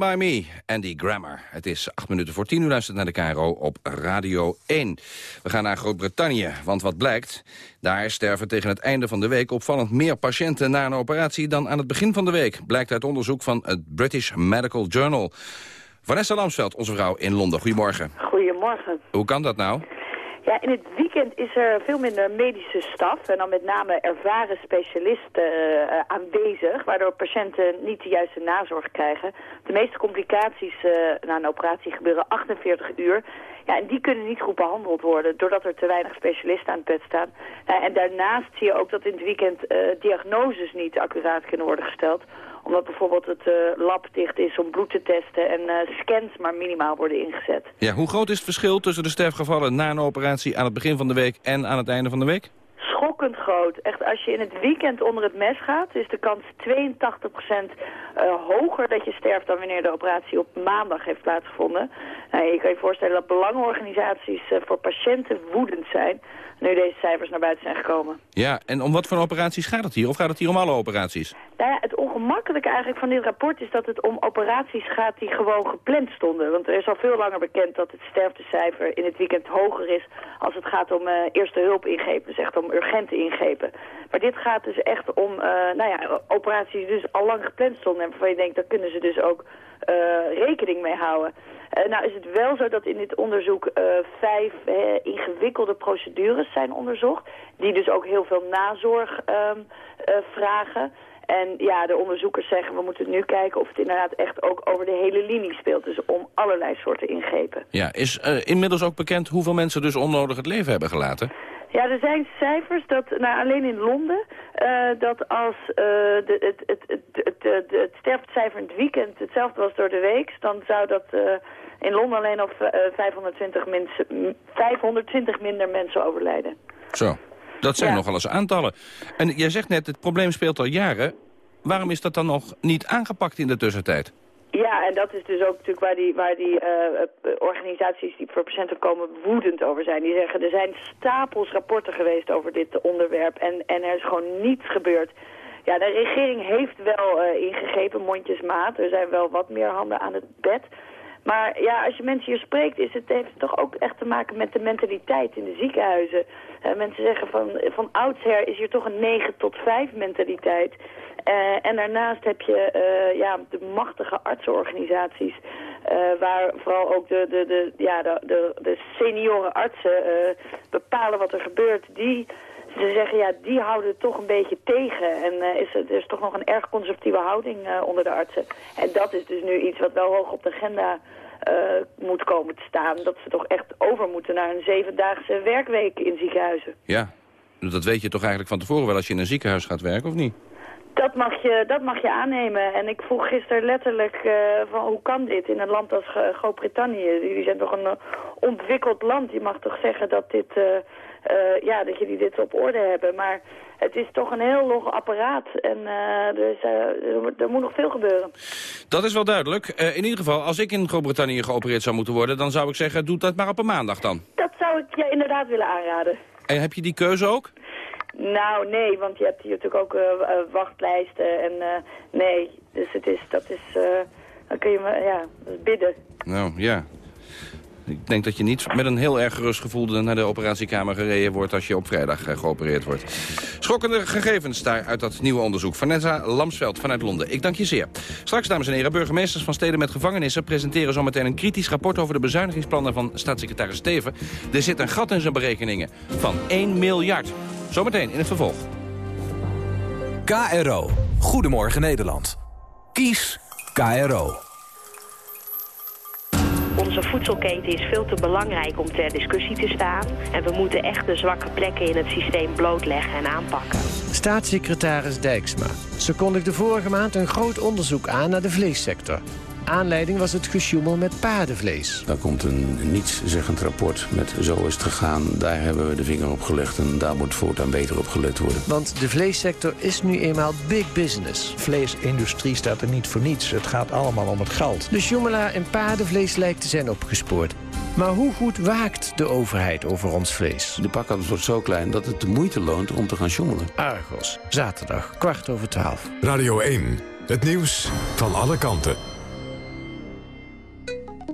by me, Andy Grammer. Het is acht minuten voor tien uur luistert naar de KRO op Radio 1. We gaan naar Groot-Brittannië, want wat blijkt... daar sterven tegen het einde van de week opvallend meer patiënten... na een operatie dan aan het begin van de week. Blijkt uit onderzoek van het British Medical Journal. Vanessa Lamsveld, onze vrouw in Londen. Goedemorgen. Goedemorgen. Hoe kan dat nou? Ja, in het weekend is er veel minder medische staf en dan met name ervaren specialisten eh, eh, aanwezig, waardoor patiënten niet de juiste nazorg krijgen. De meeste complicaties eh, na een operatie gebeuren 48 uur. Ja, en die kunnen niet goed behandeld worden, doordat er te weinig specialisten aan het bed staan. Nou, en daarnaast zie je ook dat in het weekend eh, diagnoses niet accuraat kunnen worden gesteld omdat bijvoorbeeld het eh, lab dicht is om bloed te testen en eh, scans maar minimaal worden ingezet. Ja, hoe groot is het verschil tussen de sterfgevallen na een operatie aan het begin van de week en aan het einde van de week? schokkend groot. Echt, als je in het weekend onder het mes gaat, is de kans 82% eh, hoger dat je sterft dan wanneer de operatie op maandag heeft plaatsgevonden. Nou, je kan je voorstellen dat belangenorganisaties voor patiënten woedend zijn nu deze cijfers naar buiten zijn gekomen. Ja, en om wat voor operaties gaat het hier? Of gaat het hier om alle operaties? Nou ja, het ongemakkelijke eigenlijk van dit rapport is dat het om operaties gaat die gewoon gepland stonden. Want er is al veel langer bekend dat het sterftecijfer in het weekend hoger is als het gaat om eh, eerste hulp ingrepen, dus echt om urgente ingrepen. Maar dit gaat dus echt om eh, nou ja, operaties die dus al lang gepland stonden en waarvan je denkt, daar kunnen ze dus ook eh, rekening mee houden. Uh, nou is het wel zo dat in dit onderzoek uh, vijf ingewikkelde procedures zijn onderzocht. Die dus ook heel veel nazorg um, vragen. En ja, de onderzoekers zeggen we moeten nu kijken of het inderdaad echt ook over de hele linie speelt. Dus om allerlei soorten ingrepen. Ja, is inmiddels ook bekend hoeveel mensen dus onnodig het leven hebben gelaten? Ja, er zijn cijfers dat, nou, alleen in Londen, uh, dat als uh, de, het, het, het, het, sterftecijfer in het weekend hetzelfde was door de week, dan zou dat in Londen alleen op 520, mensen, 520 minder mensen overlijden. Zo, dat zijn Ja. nogal eens aantallen. En jij zegt net, het probleem speelt al jaren. Waarom is dat dan nog niet aangepakt in de tussentijd? Ja, en dat is dus ook natuurlijk waar die, waar die eh, organisaties die voor patiënten komen woedend over zijn. Die zeggen er zijn stapels rapporten geweest over dit onderwerp en, en er is gewoon niets gebeurd. Ja, de regering heeft wel eh, ingegrepen, mondjesmaat. Er zijn wel wat meer handen aan het bed. Maar ja, als je mensen hier spreekt, is het, heeft het toch ook echt te maken met de mentaliteit in de ziekenhuizen. Mensen zeggen van, van oudsher is hier toch een 9 tot 5 mentaliteit. Eh, en daarnaast heb je eh, ja, de machtige artsenorganisaties, eh, waar vooral ook de, de, de, ja, de, de, de senioren artsen bepalen wat er gebeurt. Die, ze zeggen, ja, die houden het toch een beetje tegen. En eh, is, er is toch nog een erg conservatieve houding eh, onder de artsen. En dat is dus nu iets wat wel hoog op de agenda eh, moet komen te staan. Dat ze toch echt over moeten naar een zevendaagse werkweek in ziekenhuizen. Ja, dat weet je toch eigenlijk van tevoren wel als je in een ziekenhuis gaat werken, of niet? Dat mag, je, dat mag je aannemen. En ik vroeg gisteren letterlijk van hoe kan dit in een land als Groot-Brittannië? Jullie zijn toch een ontwikkeld land. Je mag toch zeggen dat, dit, eh, ja, dat jullie dit op orde hebben. Maar het is toch een heel log apparaat. En dus, eh, er, moet nog veel gebeuren. Dat is wel duidelijk. In ieder geval, als ik in Groot-Brittannië geopereerd zou moeten worden... dan zou ik zeggen, doe dat maar op een maandag dan. Dat zou ik je inderdaad willen aanraden. En heb je die keuze ook? Nou, nee, want je hebt hier natuurlijk ook wachtlijsten en nee, dus het is, dat is, dan kun je me, ja, bidden. Nou, ja. Ik denk dat je niet met een heel erg gerust gevoel naar de operatiekamer gereden wordt... als je op vrijdag eh, geopereerd wordt. Schokkende gegevens daar uit dat nieuwe onderzoek. Vanessa Lamsveld vanuit Londen. Ik dank je zeer. Straks, dames en heren, burgemeesters van steden met gevangenissen... presenteren zometeen een kritisch rapport over de bezuinigingsplannen van staatssecretaris Steven. Er zit een gat in zijn berekeningen van 1 miljard. Zometeen in het vervolg. KRO. Goedemorgen Nederland. Kies KRO. Onze voedselketen is veel te belangrijk om ter discussie te staan. En we moeten echt de zwakke plekken in het systeem blootleggen en aanpakken. Staatssecretaris Dijksma. Ze kondigde vorige maand een groot onderzoek aan naar de vleessector. Aanleiding was het gesjoemel met paardenvlees. Daar komt een nietszeggend rapport met zo is het gegaan. Daar hebben we de vinger op gelegd en daar moet voortaan beter op gelet worden. Want de vleessector is nu eenmaal big business. Vleesindustrie staat er niet voor niets. Het gaat allemaal om het geld. De joemelaar in paardenvlees lijkt te zijn opgespoord. Maar hoe goed waakt de overheid over ons vlees? De pakkans wordt zo klein dat het de moeite loont om te gaan joemelen. Argos, zaterdag, kwart over twaalf. Radio 1, het nieuws van alle kanten.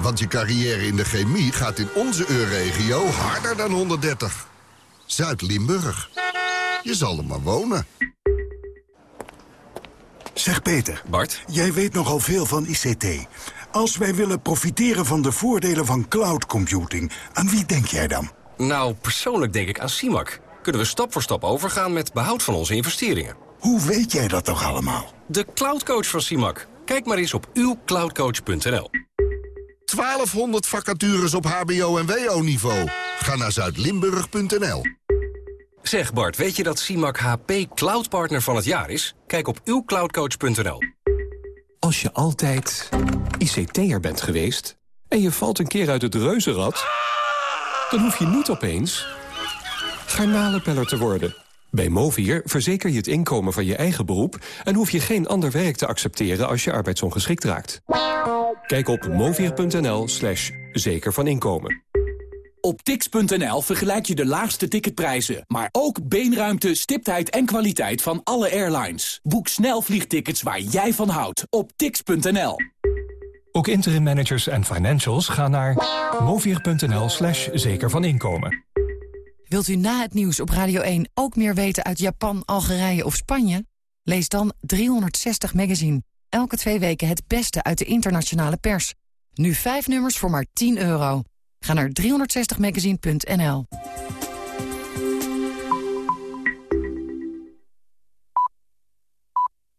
Want je carrière in de chemie gaat in onze EU-regio harder dan 130. Zuid-Limburg. Je zal er maar wonen. Zeg Peter. Bart. Jij weet nogal veel van ICT. Als wij willen profiteren van de voordelen van cloud computing, aan wie denk jij dan? Nou, persoonlijk denk ik aan CIMAC. Kunnen we stap voor stap overgaan met behoud van onze investeringen. Hoe weet jij dat toch allemaal? De cloudcoach van CIMAC. Kijk maar eens op uwcloudcoach.nl. 1200 vacatures op hbo- en wo-niveau. Ga naar zuidlimburg.nl. Zeg Bart, weet je dat CIMAC HP Cloud Partner van het jaar is? Kijk op uwcloudcoach.nl. Als je altijd ICT'er bent geweest en je valt een keer uit het reuzenrad... dan hoef je niet opeens garnalenpeller te worden. Bij Movier verzeker je het inkomen van je eigen beroep... en hoef je geen ander werk te accepteren als je arbeidsongeschikt raakt. Kijk op movier.nl slash zeker van inkomen. Op tix.nl vergelijk je de laagste ticketprijzen, maar ook beenruimte, stiptheid en kwaliteit van alle airlines. Boek snel vliegtickets waar jij van houdt op tix.nl. Ook interim managers en financials gaan naar movier.nl slash zeker van inkomen. Wilt u na het nieuws op Radio 1 ook meer weten uit Japan, Algerije of Spanje? Lees dan 360 Magazine. Elke twee weken het beste uit de internationale pers. Nu vijf nummers voor maar 10 euro. Ga naar 360magazine.nl.